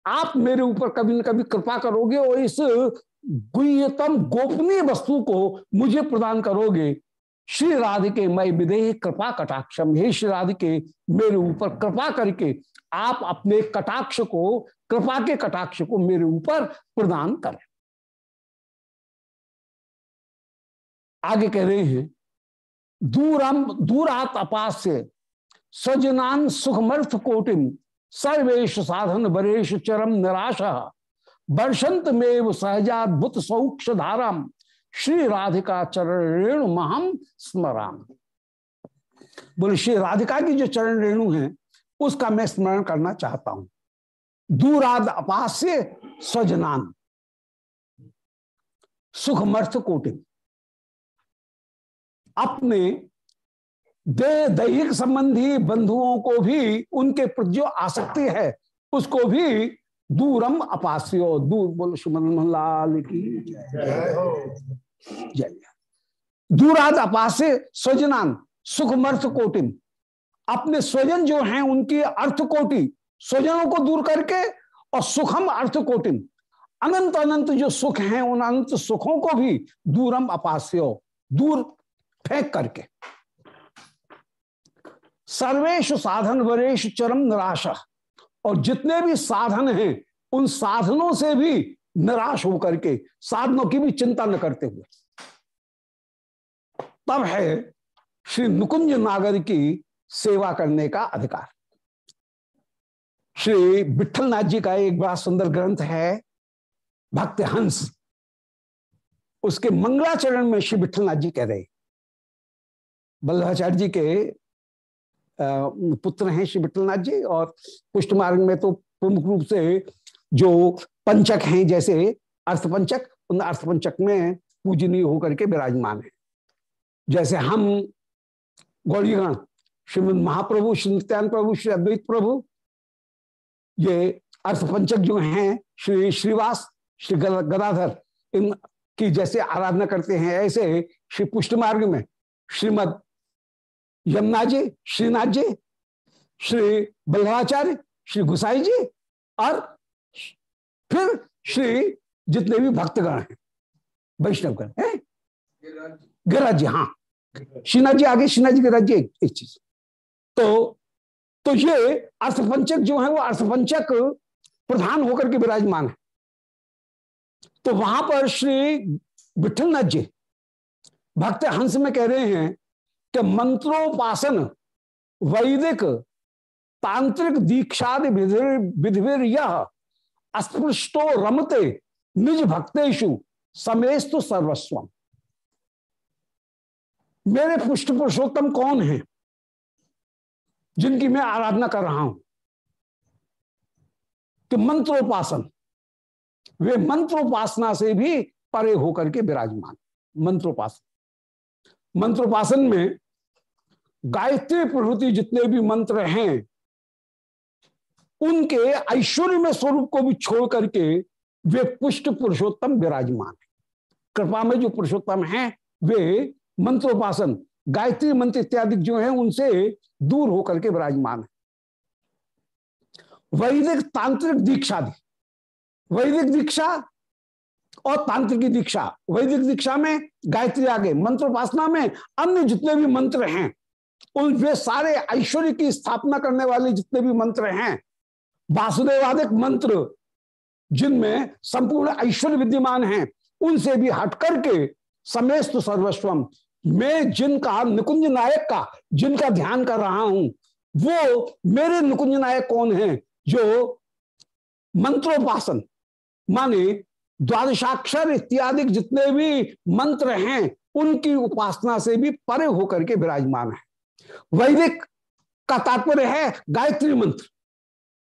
आप मेरे ऊपर कभी न कभी कृपा करोगे और इस गुह्यतम गोपनीय वस्तु को मुझे प्रदान करोगे। श्री राधिके मय विदेह कृपा कटाक्षम। हे श्री राधिके, मेरे ऊपर कृपा करके आप अपने कटाक्ष को, कृपा के कटाक्ष को मेरे ऊपर प्रदान करें। आगे कह रहे हैं, दूरम, दूरात अपास से सजनान सुखमर्थ कोटिम। सर्वेश साधन वरेश चरम निराशा। वर्षंत में सहजाद्भुत सौक्ष धाराम श्री राधिका चरण रेणु महम स्मराम। बोले, श्री राधिका की जो चरण रेणु है, उसका मैं स्मरण करना चाहता हूँ। दूराद अपास्य स्वजनान। सुखमर्थ कोटिम अपने दे दैहिक संबंधी बंधुओं को भी उनके प्रति जो आसक्ति है उसको भी दूरम अपास्यो। दूर बोलो सुमन लाल की जय। दूराद अपास्य स्वजनान सुखमर्थ कोटिम। अपने स्वजन जो हैं उनकी अर्थ कोटि स्वजनों को दूर करके और सुखम अर्थ कोटिम। अनंत अनंत जो सुख हैं उन अनंत सुखों को भी दूरम अपास्यो दूर फेंक करके। सर्वेश साधन वरेश चरम निराशा। और जितने भी साधन हैं, उन साधनों से भी निराश होकर के, साधनों की भी चिंता न करते हुए। तब है श्री नुकुंज नागर की सेवा करने का अधिकार। श्री विठलनाथ जी का एक बड़ा सुंदर ग्रंथ है, भक्त हंस। उसके मंगलाचरण में श्री विठलनाथ जी कह रहे बल्लाचार्य जी के पुत्र हैं श्री विठलनाथ जी और पुष्ट मार्ग में तो प्रमुख रूप से जो पंचक हैं, जैसे अर्थपंचक, उन अर्थपंचक में पूजनीय होकर के विराजमान है। जैसे हम गौरीगण, श्रीमद महाप्रभु श्री नित्यान प्रभु, श्री अद्वैत प्रभु, ये अर्थपंचक जो हैं, श्री श्रीवास, श्री गदाधर इन की जैसे आराधना करते हैं, ऐसे श्री पुष्ट मार्ग में श्रीमद यमुना जी श्रीनाथ जी श्री बल्लभाचार्य श्री गुसाई जी और फिर श्री जितने भी भक्तगण हैं वैष्णवगण है? गिरिराज जी हाँ। शीना जी आगे शीना जी राज्य एक, एक चीज़। तो तो ये अर्थपंचक जो है वो अर्थपंचक प्रधान होकर के विराजमान है। तो वहाँ पर श्री विठलनाथ जी भक्त हंस में कह रहे हैं कि मंत्रोपासन, वैदिक, तांत्रिक दीक्षा विधिर यह अस्पृष्टो रमते, निज भक्तेशु समेस्तु सर्वस्वम। मेरे पुष्ट पुरुषोत्तम कौन है, जिनकी मैं आराधना कर रहा हूँ? कि मंत्रोपासन, वे मंत्रोपासना से भी परे होकर के विराजमान। मंत्रोपासन। मंत्रोपासन में गायत्री प्रभृति जितने भी मंत्र हैं, उनके ऐश्वर्य में स्वरूप को भी छोड़ करके वे पुष्ट पुरुषोत्तम विराजमान है। कृपा में जो पुरुषोत्तम हैं, वे मंत्रोपासन, गायत्री मंत्र इत्यादि जो है, उनसे दूर होकर के विराजमान है। वैदिक तांत्रिक दीक्षा दी। वैदिक दीक्षा और तांत्रिकी दीक्षा। वैदिक दीक्षा में गायत्री आगे, मंत्रोपासना में अन्य जितने भी मंत्र हैं उन वे सारे ऐश्वर्य की स्थापना करने वाले जितने भी मंत्र हैं, वासुदेवादिक मंत्र, जिनमें संपूर्ण ऐश्वर्य विद्यमान है, उनसे भी हट करके समेस्त सर्वस्वम, मैं जिनका निकुंज नायक का, जिनका ध्यान कर रहा हूँ, वो मेरे निकुंज नायक कौन है, जो मंत्रोपासन, माने द्वादशाक्षर इत्यादि जितने भी मंत्र हैं, उनकी उपासना से भी परे होकर के विराजमान है। वैदिक का तात्पर्य है गायत्री मंत्र।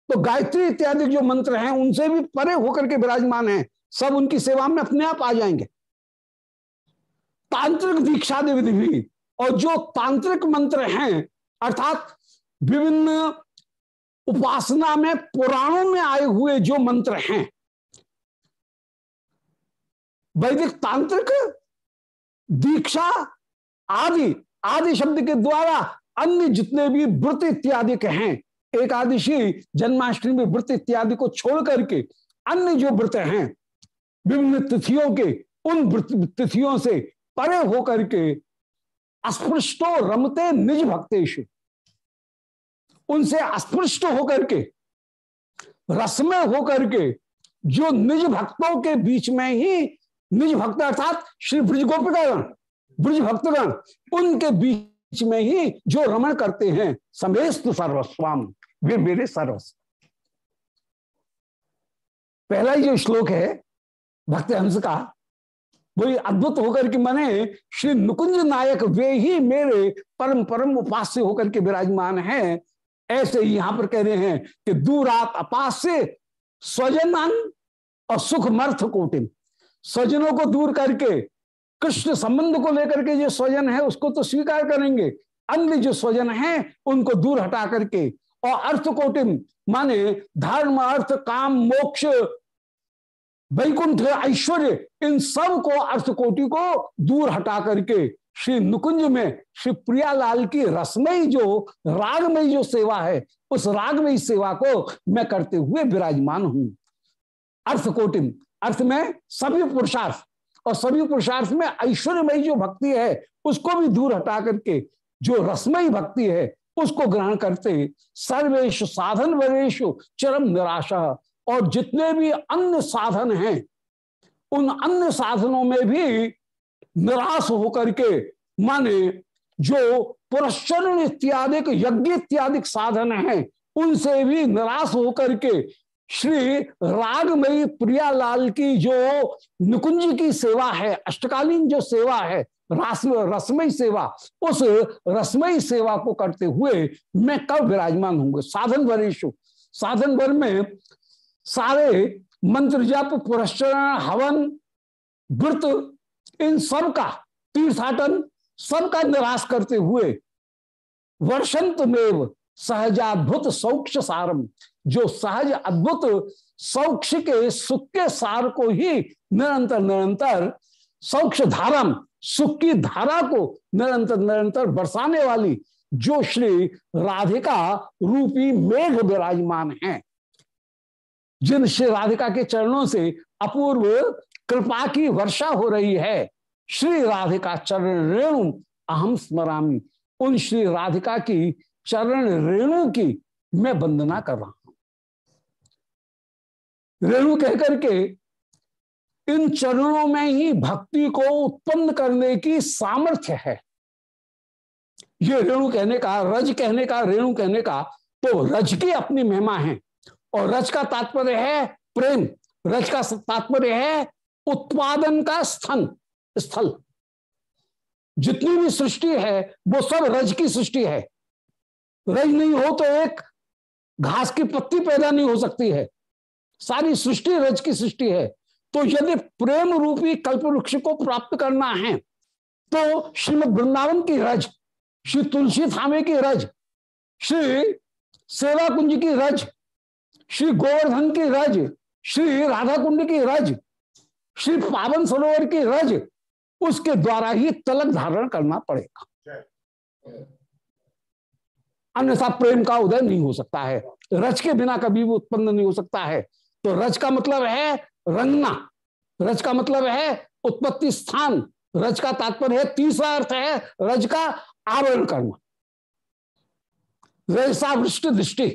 तो गायत्री इत्यादि जो मंत्र हैं, उनसे भी परे होकर के विराजमान है। सब उनकी सेवा में अपने आप आ जाएँगे। तांत्रिक दीक्षा विधि भी। और जो तांत्रिक मंत्र हैं, अर्थात विभिन्न उपासना में पुराणों में आए हुए जो मंत्र हैं, वैदिक तांत्रिक दीक्षा आदि आदि शब्द के द्वारा अन्य जितने भी व्रत इत्यादि के हैं, एकादशी, जन्माष्टमी में व्रत इत्यादि को छोड़ करके अन्य जो व्रत हैं, विभिन्न तिथियों के, उन तिथियों से परे होकर के अस्पृष्टो रमते निज भक्तेश। उनसे अस्पृष्ट होकर के, रसमय होकर के, जो निज भक्तों के बीच में ही, निज भक्त अर्थात श्री ब्रज गोपिकागण ब्रज भक्तगण उनके बीच में ही जो रमण करते हैं, समेस्त सर्वस्वाम, वे मेरे सर्वस्व। पहला ही जो श्लोक है, भक्त हंस का, वही अद्भुत होकर के माने, श्री नुकुंज नायक वे ही मेरे परम परम उपास्य होकर के विराजमान हैं। ऐसे ही यहाँ पर कह रहे हैं कि दूरात अपास से स्वजन और सुख मर्थ कोटिम स्वजनों को दूर करके कृष्ण संबंध को लेकर के जो स्वजन है, उसको तो स्वीकार करेंगे। अन्य जो स्वजन है, उनको दूर हटा करके। और अर्थ कोटिम, माने धर्म, अर्थ, काम, मोक्ष, वैकुंठ, ऐश्वर्य, इन सबको अर्थ कोटि को दूर हटा करके श्री नुकुंज में, श्री प्रियालाल की रसमयी जो, रागमयी जो सेवा है, उस रागमयी सेवा को मैं करते हुए विराजमान हूँ। अर्थ कोटिम, अर्थ में सभी पुरुषार्थ और सभी पुरुषार्थ में ऐश्वर्यमयी जो भक्ति है, उसको भी दूर हटा करके, जो रसमयी भक्ति है, उसको ग्रहण करते सर्वेश साधन वरेश चरम निराशा। और जितने भी अन्य साधन हैं, उन अन्य साधनों में भी निराश होकर के, माने जो पुरस्चरण इत्यादि यज्ञ इत्यादि साधन हैं, उनसे भी निराश होकर के श्री रागमयी प्रियालाल की जो निकुंज की सेवा है, अष्टकालीन जो सेवा है रसमयी सेवा, उस रसमयी सेवा को करते हुए मैं कब विराजमान होंगे साधन वरेशु साधन वर में सारे मंत्र जप पुरस्चरण हवन, व्रत, इन सब का तीर्थाटन सबका निराश करते हुए वर्षंत में सहजाद्भुत सौक्ष सारम जो सहज अद्भुत सौक्ष के सुख के सार को ही निरंतर निरंतर सौक्ष धारम सुख की धारा को निरंतर निरंतर बरसाने वाली जो श्री राधिका रूपी मेघ विराजमान हैं। जिन श्री राधिका के चरणों से अपूर्व कृपा की वर्षा हो रही है, श्री राधिका चरण रेणु अहम स्मरामी। उन श्री राधिका की चरण रेणु की मैं वंदना कर रहा हूँ। रेणु कहकर के, इन चरणों में ही भक्ति को उत्पन्न करने की सामर्थ्य है। ये रेणु कहने का, रज कहने का, रेणु कहने का तो रज की अपनी महिमा है। और रज का तात्पर्य है प्रेम, रज का तात्पर्य है उत्पादन का स्थन, स्थल। जितनी भी सृष्टि है, वो सब रज की सृष्टि है। रज नहीं हो तो एक घास की पत्ती पैदा नहीं हो सकती है। सारी सृष्टि रज की सृष्टि है। तो यदि प्रेम रूपी कल्प वृक्ष को प्राप्त करना है तो श्रीमद वृंदावन की रज, श्री तुलसी थामे की रज, श्री सेवा कुंज की रज, श्री गोवर्धन की रज, श्री राधा कुंड की रज, श्री पावन सरोवर की रज, उसके द्वारा ही तलक धारण करना पड़ेगा। अन्यथा प्रेम का उदय नहीं हो सकता है। रज के बिना कभी भी उत्पन्न नहीं हो सकता है। तो रज का मतलब है रंगना। रज का मतलब है उत्पत्ति स्थान। रज का तात्पर्य है, तीसरा अर्थ है रज का आवरण करना। रजसा वृष्टि दृष्टि।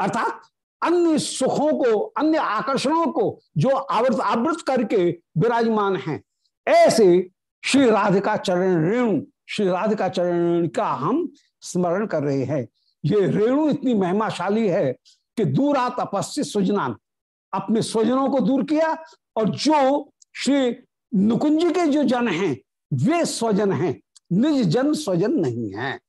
अर्थात अन्य सुखों को, अन्य आकर्षणों को जो आवृत आवृत करके विराजमान हैं। ऐसे श्री राधिका चरण रेणु, श्री राधिका चरण का हम स्मरण कर रहे हैं। ये रेणु इतनी महिमाशाली है कि दूरा तपस्या सुजनान अपने स्वजनों को दूर किया और जो श्री नुकुंज के जो जन हैं, वे स्वजन हैं। निज जन स्वजन नहीं है।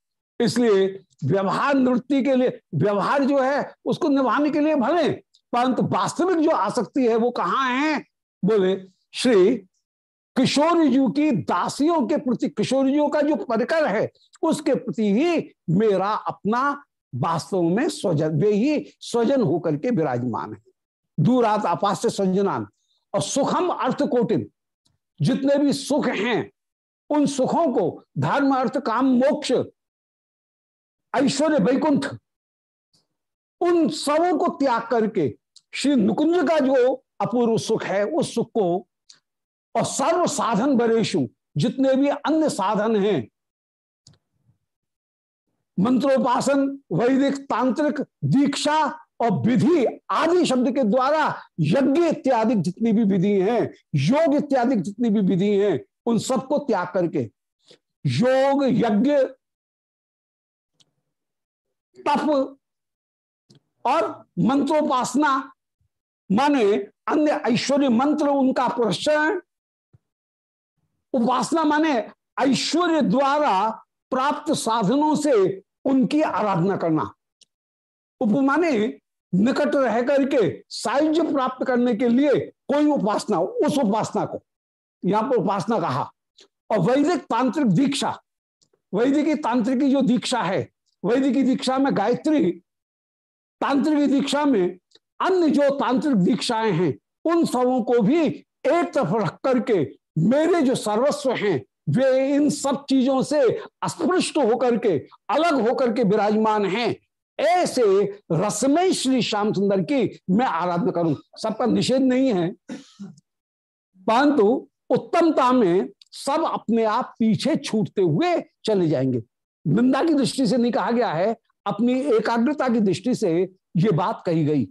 इसलिए व्यवहार नृत्य के लिए, व्यवहार जो है, उसको निभाने के लिए भले, परंतु वास्तविक जो आसक्ति है, वो कहाँ है? बोले, श्री किशोर जी की दासियों के प्रति किशोर जी का जो परिकर है, उसके प्रति ही मेरा अपना वास्तव में स्वजन, वे ही स्वजन होकर के विराजमान है। दूरात अपास्य स्वजनान और सुखम अर्थ कोटिन। जितने भी सुख हैं, उन सुखों को धर्म, अर्थ, काम, मोक्ष, ऐश्वर्य, वैकुंठ, उन सबों को त्याग करके श्री नुकुंज का जो अपूर्व सुख है, उस सुख को और सर्व साधन बरेशु, जितने भी अन्य साधन हैं मंत्रोपासन, वैदिक तांत्रिक दीक्षा और विधि आदि शब्द के द्वारा यज्ञ इत्यादि जितनी भी विधि हैं, योग इत्यादि जितनी भी विधि हैं, उन सबको त्याग करके योग, यज्ञ, तप और मंत्रोपासना, माने अन्य ऐश्वर्य मंत्र उनका पुरस्रण, उपासना माने ऐश्वर्य द्वारा प्राप्त साधनों से उनकी आराधना करना। उपमाने निकट रह करके सायुज्य प्राप्त करने के लिए कोई उपासना, उस उपासना को, यहाँ पर उपासना कहा। और वैदिक तांत्रिक दीक्षा, वैदिक तांत्रिकी जो दीक्षा है, वैदिक दीक्षा में गायत्री, तांत्रिक दीक्षा में अन्य जो तांत्रिक दीक्षाएँ हैं, उन सबों को भी एक तरफ़ रख करके मेरे जो सर्वस्व हैं वे इन सब चीज़ों से अस्पृष्ट होकर के, अलग होकर के विराजमान हैं। ऐसे रसमय श्री श्याम सुंदर की मैं आराधना करूँ। सबका निषेध नहीं है। परंतु उत्तमता में सब अपने आप पीछे छूटते हुए चले जाएँगे। निंदा की दृष्टि से नहीं कहा गया है, अपनी एकाग्रता की दृष्टि से ये बात कही गई।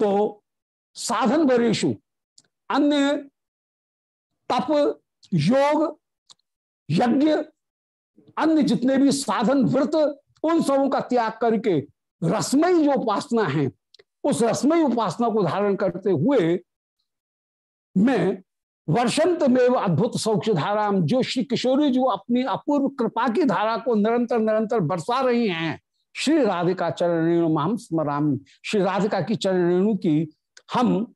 तो साधन वरेशु अन्य तप, योग यज्ञ, अन्य जितने भी साधन, व्रत, उन सबों का त्याग करके रसमयी जो उपासना है, उस रसमयी उपासना को धारण करते हुए मैं वर्षंत में अद्भुत सौक्ष धारा जो श्री किशोरी जो अपनी अपूर्व कृपा की धारा को निरंतर निरंतर बरसा रही हैं, श्री राधिका चरण रेणु हम स्मराम। श्री राधिका की चरण रेणु की हम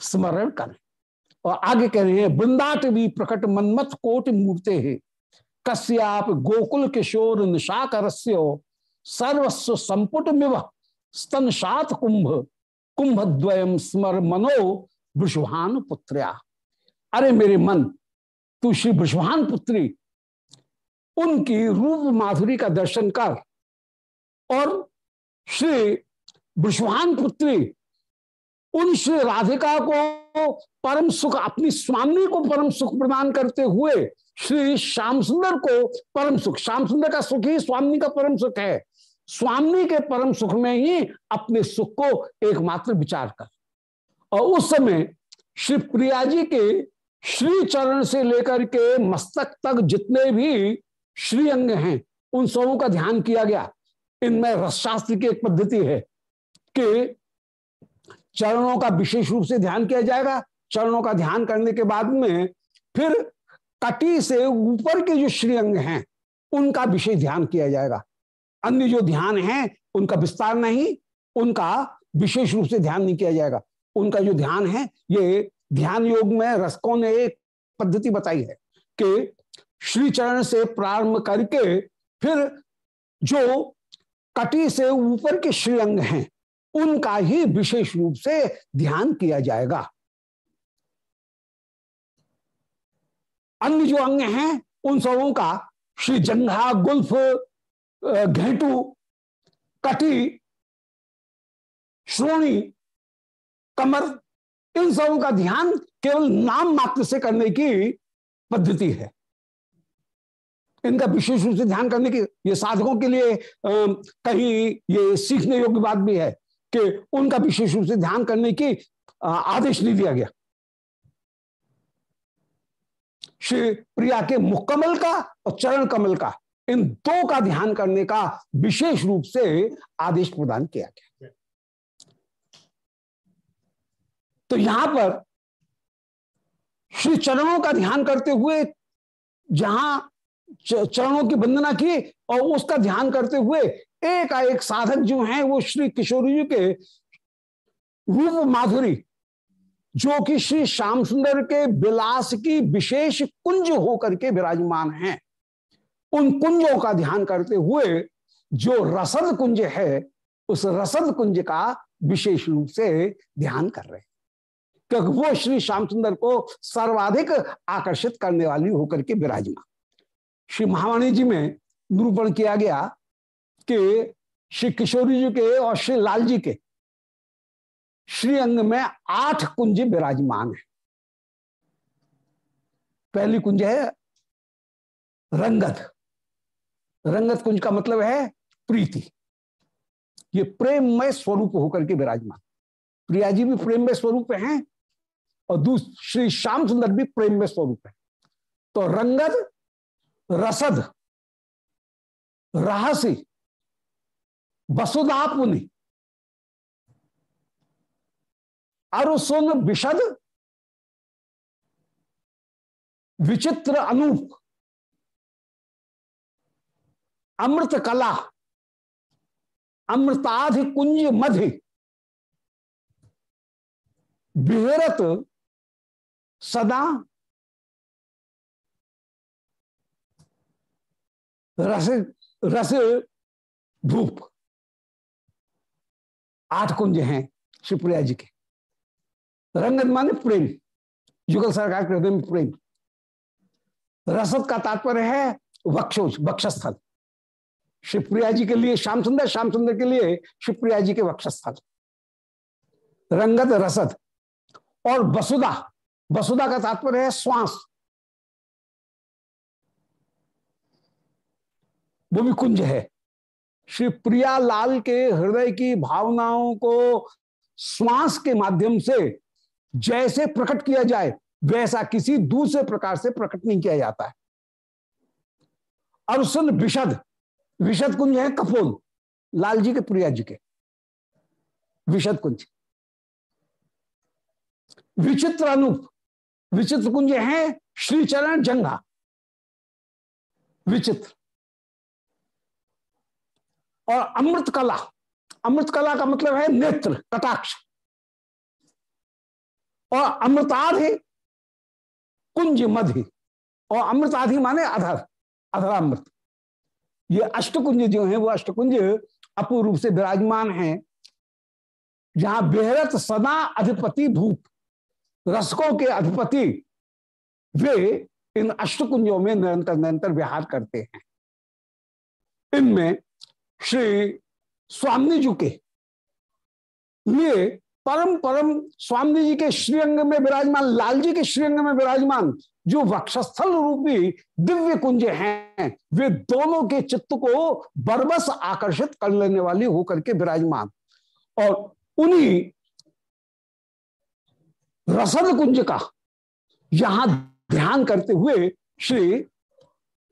स्मरण करें। और आगे कह रहे हैं वृंदाट भी प्रकट मनमत कोट मूर्ते है। कश्याप गोकुल किशोर निशाक रस्यो सर्वस्व संपुट मिव स्तन सात कुंभ कुंभ द्वयम स्मर मनो विषुहान पुत्र्या। अरे मेरे मन, तू श्री विषवान पुत्री, उनकी रूप माधुरी का दर्शन कर। और श्री विषवान पुत्री, उन श्री राधिका को परम सुख, अपनी स्वामी को परम सुख प्रदान करते हुए श्री श्याम सुंदर को परम सुख। श्याम सुंदर का सुख ही स्वामी का परम सुख है। स्वामी के परम सुख में ही अपने सुख को एकमात्र विचार कर। और उस समय श्री प्रिया जी के श्री चरण से लेकर के मस्तक तक जितने भी श्री अंग हैं, उन सबों का ध्यान किया गया। इनमें रसशास्त्र की एक पद्धति है कि चरणों का विशेष रूप से ध्यान किया जाएगा। चरणों का ध्यान करने के बाद में फिर कटी से ऊपर के जो श्रीअंग हैं, उनका विशेष ध्यान किया जाएगा। अन्य जो ध्यान है, उनका विस्तार नहीं, उनका विशेष रूप से ध्यान नहीं किया जाएगा। उनका जो ध्यान है, ये ध्यान योग में रसकों ने एक पद्धति बताई है कि श्री चरण से प्रारंभ करके फिर जो कटी से ऊपर के श्रीअंग हैं, उनका ही विशेष रूप से ध्यान किया जाएगा। अन्य जो अंग हैं उन सबों का श्री जंघा गुल्फ घेटू कटी श्रोणी कमर इन सबों का ध्यान केवल नाम मात्र से करने की पद्धति है। इनका विशेष रूप से ध्यान करने की ये साधकों के लिए आ, कहीं ये सीखने योग्य बात भी है कि उनका विशेष रूप से ध्यान करने की आदेश नहीं दिया गया। श्री प्रिया के मुख कमल का और चरण कमल का, इन दो का ध्यान करने का विशेष रूप से आदेश प्रदान किया गया। तो यहाँ पर श्री चरणों का ध्यान करते हुए जहाँ चरणों की वंदना की और उसका ध्यान करते हुए एक एक साधक जो हैं वो श्री किशोरी जी के रूप माधुरी जो कि श्री श्याम सुंदर के विलास की विशेष कुंज होकर के विराजमान हैं। उन कुंजों का ध्यान करते हुए जो रसद कुंज है, उस रसद कुंज का विशेष रूप से ध्यान कर रहे हैं। क्योंकि वो श्री श्याम सुंदर को सर्वाधिक आकर्षित करने वाली होकर के विराजमान। श्री महावाणी जी में निरूपण किया गया कि श्री किशोरी जी के और श्री लाल जी के श्री अंग में आठ कुंज विराजमान है। पहली कुंज है रंगत। रंगत कुंज का मतलब है प्रीति। ये प्रेममय स्वरूप होकर के विराजमान। प्रिया जी भी प्रेममय स्वरूप हैं और दूसरी श्याम सुंदर भी प्रेममय स्वरूप है। तो रंगत, रसद रहसी वसुधा अरुसुन विशद विचित्र अनूप। अमृत कला, अमृताधि कुंज मधि। बिहरत सदा रस रस धूप आठ कुंज हैं शिवप्रिया जी के। रंगत माने प्रेम। युगल सरकार के हृदय में प्रेम। रसद का तात्पर्य है वक्षोज, वक्षस्थल। शिवप्रिया जी के लिए श्याम सुंदर श्याम सुंदर के लिए शिवप्रिया जी के वक्षस्थल। रंगत रसद और वसुदा वसुदा का तात्पर्य है श्वास। वो भी कुंज है। श्री प्रिया लाल के हृदय की भावनाओं को श्वास के माध्यम से जैसे प्रकट किया जाए, वैसा किसी दूसरे प्रकार से प्रकट नहीं किया जाता है। और सुन, विशद। विशद कुंज है कपोल लाल जी के प्रिया जी के। विशद कुंज। विचित्र अनूप। विचित्र कुंज है श्रीचरण जंगा विचित्र। और अमृत कला अमृत कला का मतलब है नेत्र, कटाक्ष। और अमृताधि कुंज मधि और अमृताधि माने अधर, अधरामृत। ये अष्टकुंज जो है, वो अष्टकुंज अपूर्व रूप से विराजमान है। जहाँ बेहरत सदा अधिपति भूप, रसकों के अधिपति, वे इन अष्टकुंजों में निरंतर निरंतर विहार करते हैं। इनमें श्री स्वामी जी के लिए परम परम स्वामी जी के श्रीअंग में विराजमान, लाल जी के श्रीअंग में विराजमान जो वक्षस्थल रूपी दिव्य कुंज हैं, वे दोनों के चित्त को बरबस आकर्षित कर लेने वाली होकर के विराजमान। और उन्हीं रसद कुंज का यहाँ ध्यान करते हुए श्री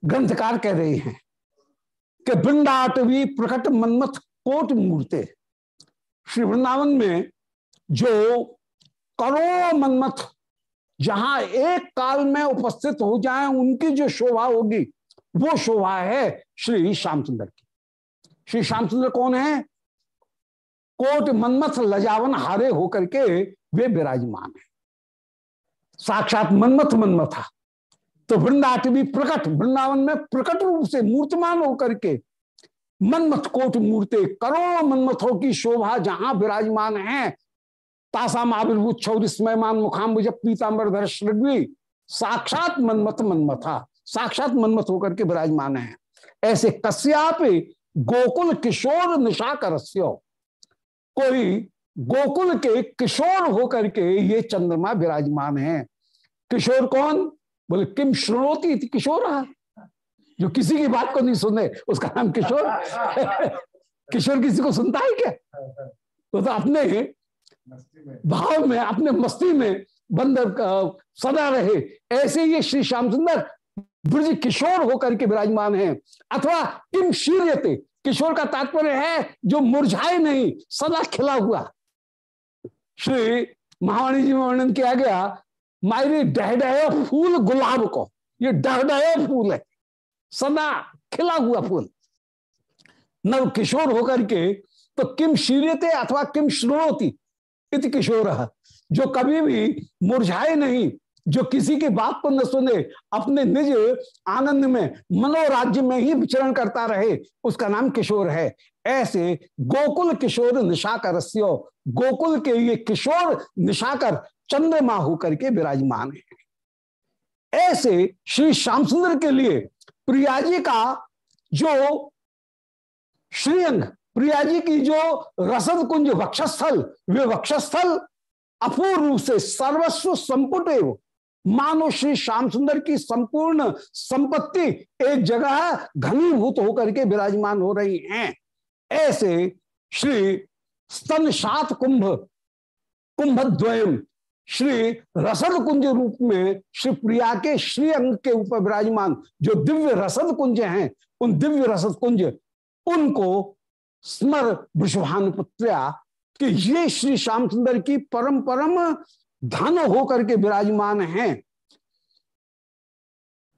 ग्रंथकार कह रहे हैं कि वृंदाटवी प्रकट मनमथ कोट मूर्ते। श्री वृंदावन में जो करोड़ों मनमथ जहाँ एक काल में उपस्थित हो जाए, उनकी जो शोभा होगी, वो शोभा है श्री श्यामचंद्र की। श्री श्यामचंद्र कौन है? कोट मनमथ लजावन हारे होकर के वे विराजमान है। साक्षात मनमथ मनमथा। तो वृंदाट भी प्रकट, वृंदावन में प्रकट रूप से मूर्तमान होकर के मनमथ कोट मूर्ते, करोड़ों मनमथों की शोभा जहाँ विराजमान है तासाम आविर्भूत छौरिस्मयमान मुखाम्बुज पीताम्बर धर श्रृग्वी साक्षात मनमथ मनमथा साक्षात मनमथ होकर के विराजमान है। ऐसे कश्याप गोकुल किशोर निशा कर कोई गोकुल के किशोर होकर के ये चंद्रमा विराजमान है। किशोर कौन? बोले किम श्रोती किशोर। जो किसी की बात को नहीं सुने उसका नाम किशोर। किशोर किसी को सुनता है क्या? तो, तो अपने भाव में, अपने मस्ती में बंदर सदा रहे। ऐसे ये श्री श्याम सुंदर ब्रज किशोर होकर के विराजमान है। अथवा किम शीर्यते, किशोर का तात्पर्य है जो मुरझाए नहीं, सदा खिला हुआ। श्री महावाणी जी में वर्णन किया गया, मायरी डहडया फूल गुलाब को। ये डहडया फूल है। सदा खिला हुआ फूल। नव किशोर होकर के तो किम शीर्यते अथवा किम श्रोती इत किशोर, जो कभी भी मुरझाए नहीं, जो किसी की बात को न सुने, अपने निज आनंद में, मनोराज्य में ही विचरण करता रहे, उसका नाम किशोर है। ऐसे गोकुल किशोर निशाकर गोकुल के ये किशोर निशाकर चंद्रमा होकर के विराजमान है। ऐसे श्री श्याम सुंदर के लिए प्रिया जी का जो श्रीअंग प्रिया जी की जो रसद कुंज वक्षस्थल, वे वक्षस्थल अपूर्ण रूप से सर्वस्व संपुट मानो श्री श्याम सुंदर की संपूर्ण संपत्ति एक जगह घनीभूत होकर के विराजमान हो रही हैं। ऐसे श्री स्तन सात कुंभ, कुंभद्वयम, श्री रसद कुंज रूप में श्री प्रिया के श्री अंग के ऊपर विराजमान जो दिव्य रसद कुंज हैं, उन दिव्य रसद कुंज, उनको स्मर वृषभानुपुत्र्या कि ये श्री श्याम सुंदर की परम परम धन होकर के विराजमान हैं।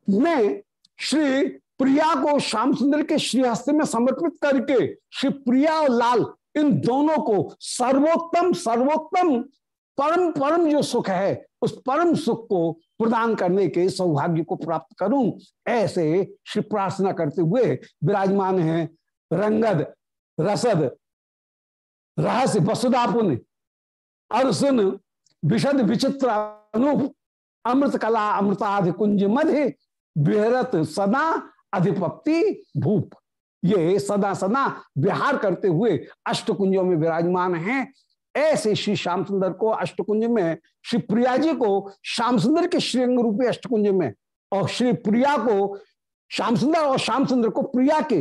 मैं श्री प्रिया को श्याम सुंदर के श्रीहस्त में समर्पित करके, श्री प्रिया और लाल, इन दोनों को सर्वोत्तम सर्वोत्तम परम परम जो सुख है, उस परम सुख को प्रदान करने के सौभाग्य को प्राप्त करूँ। ऐसे श्री प्रार्थना करते हुए विराजमान है रंगद रसद। रहस्य वसुदापुन अर्जुन विशद, विचित्र अनु अमृत कला अमृताधि कुंज मध्य विहरत सदा अधिपति भूप। ये सदा सदा विहार करते हुए अष्ट कुंजों में विराजमान हैं। ऐसे श्री श्याम सुंदर को अष्टकुंज में, श्री प्रिया जी को श्याम सुंदर के श्रीअंग रूपी अष्टकुंज में, और श्री प्रिया को श्याम सुंदर और श्याम सुंदर को प्रिया के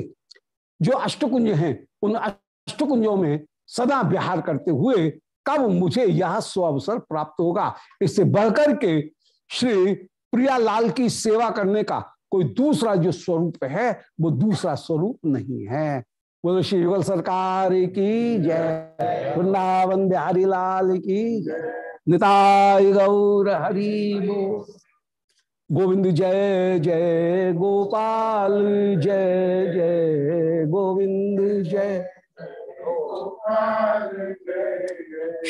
जो अष्टकुंज हैं, उन अष्टकुंजों में सदा विहार करते हुए कब मुझे यह स्व अवसर प्राप्त होगा? इससे बढ़कर के श्री प्रियालाल की सेवा करने का कोई दूसरा जो स्वरूप है, वो दूसरा स्वरूप नहीं है। बोलो, श्री युगल सरकार की जय। वृंदावन बिहारी लाल की निताय गौर हरि गोविंद जय जय गोपाल, जय जय गोविंद, जय।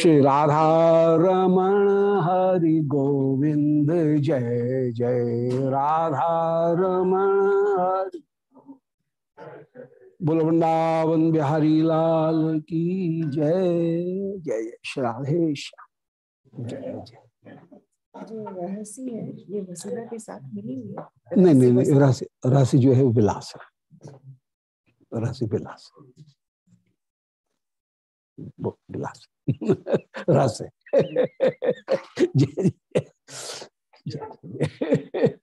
श्री राधा रमण हरि गोविंद, जय जय। राधा रमण हरि। बोल वृंदावन बिहारी लाल की जय जय। श्री राधेश जय। जय नहीं नहीं नहीं राशि राशि जो है वो विलास है। राशि विलास विलास राशि है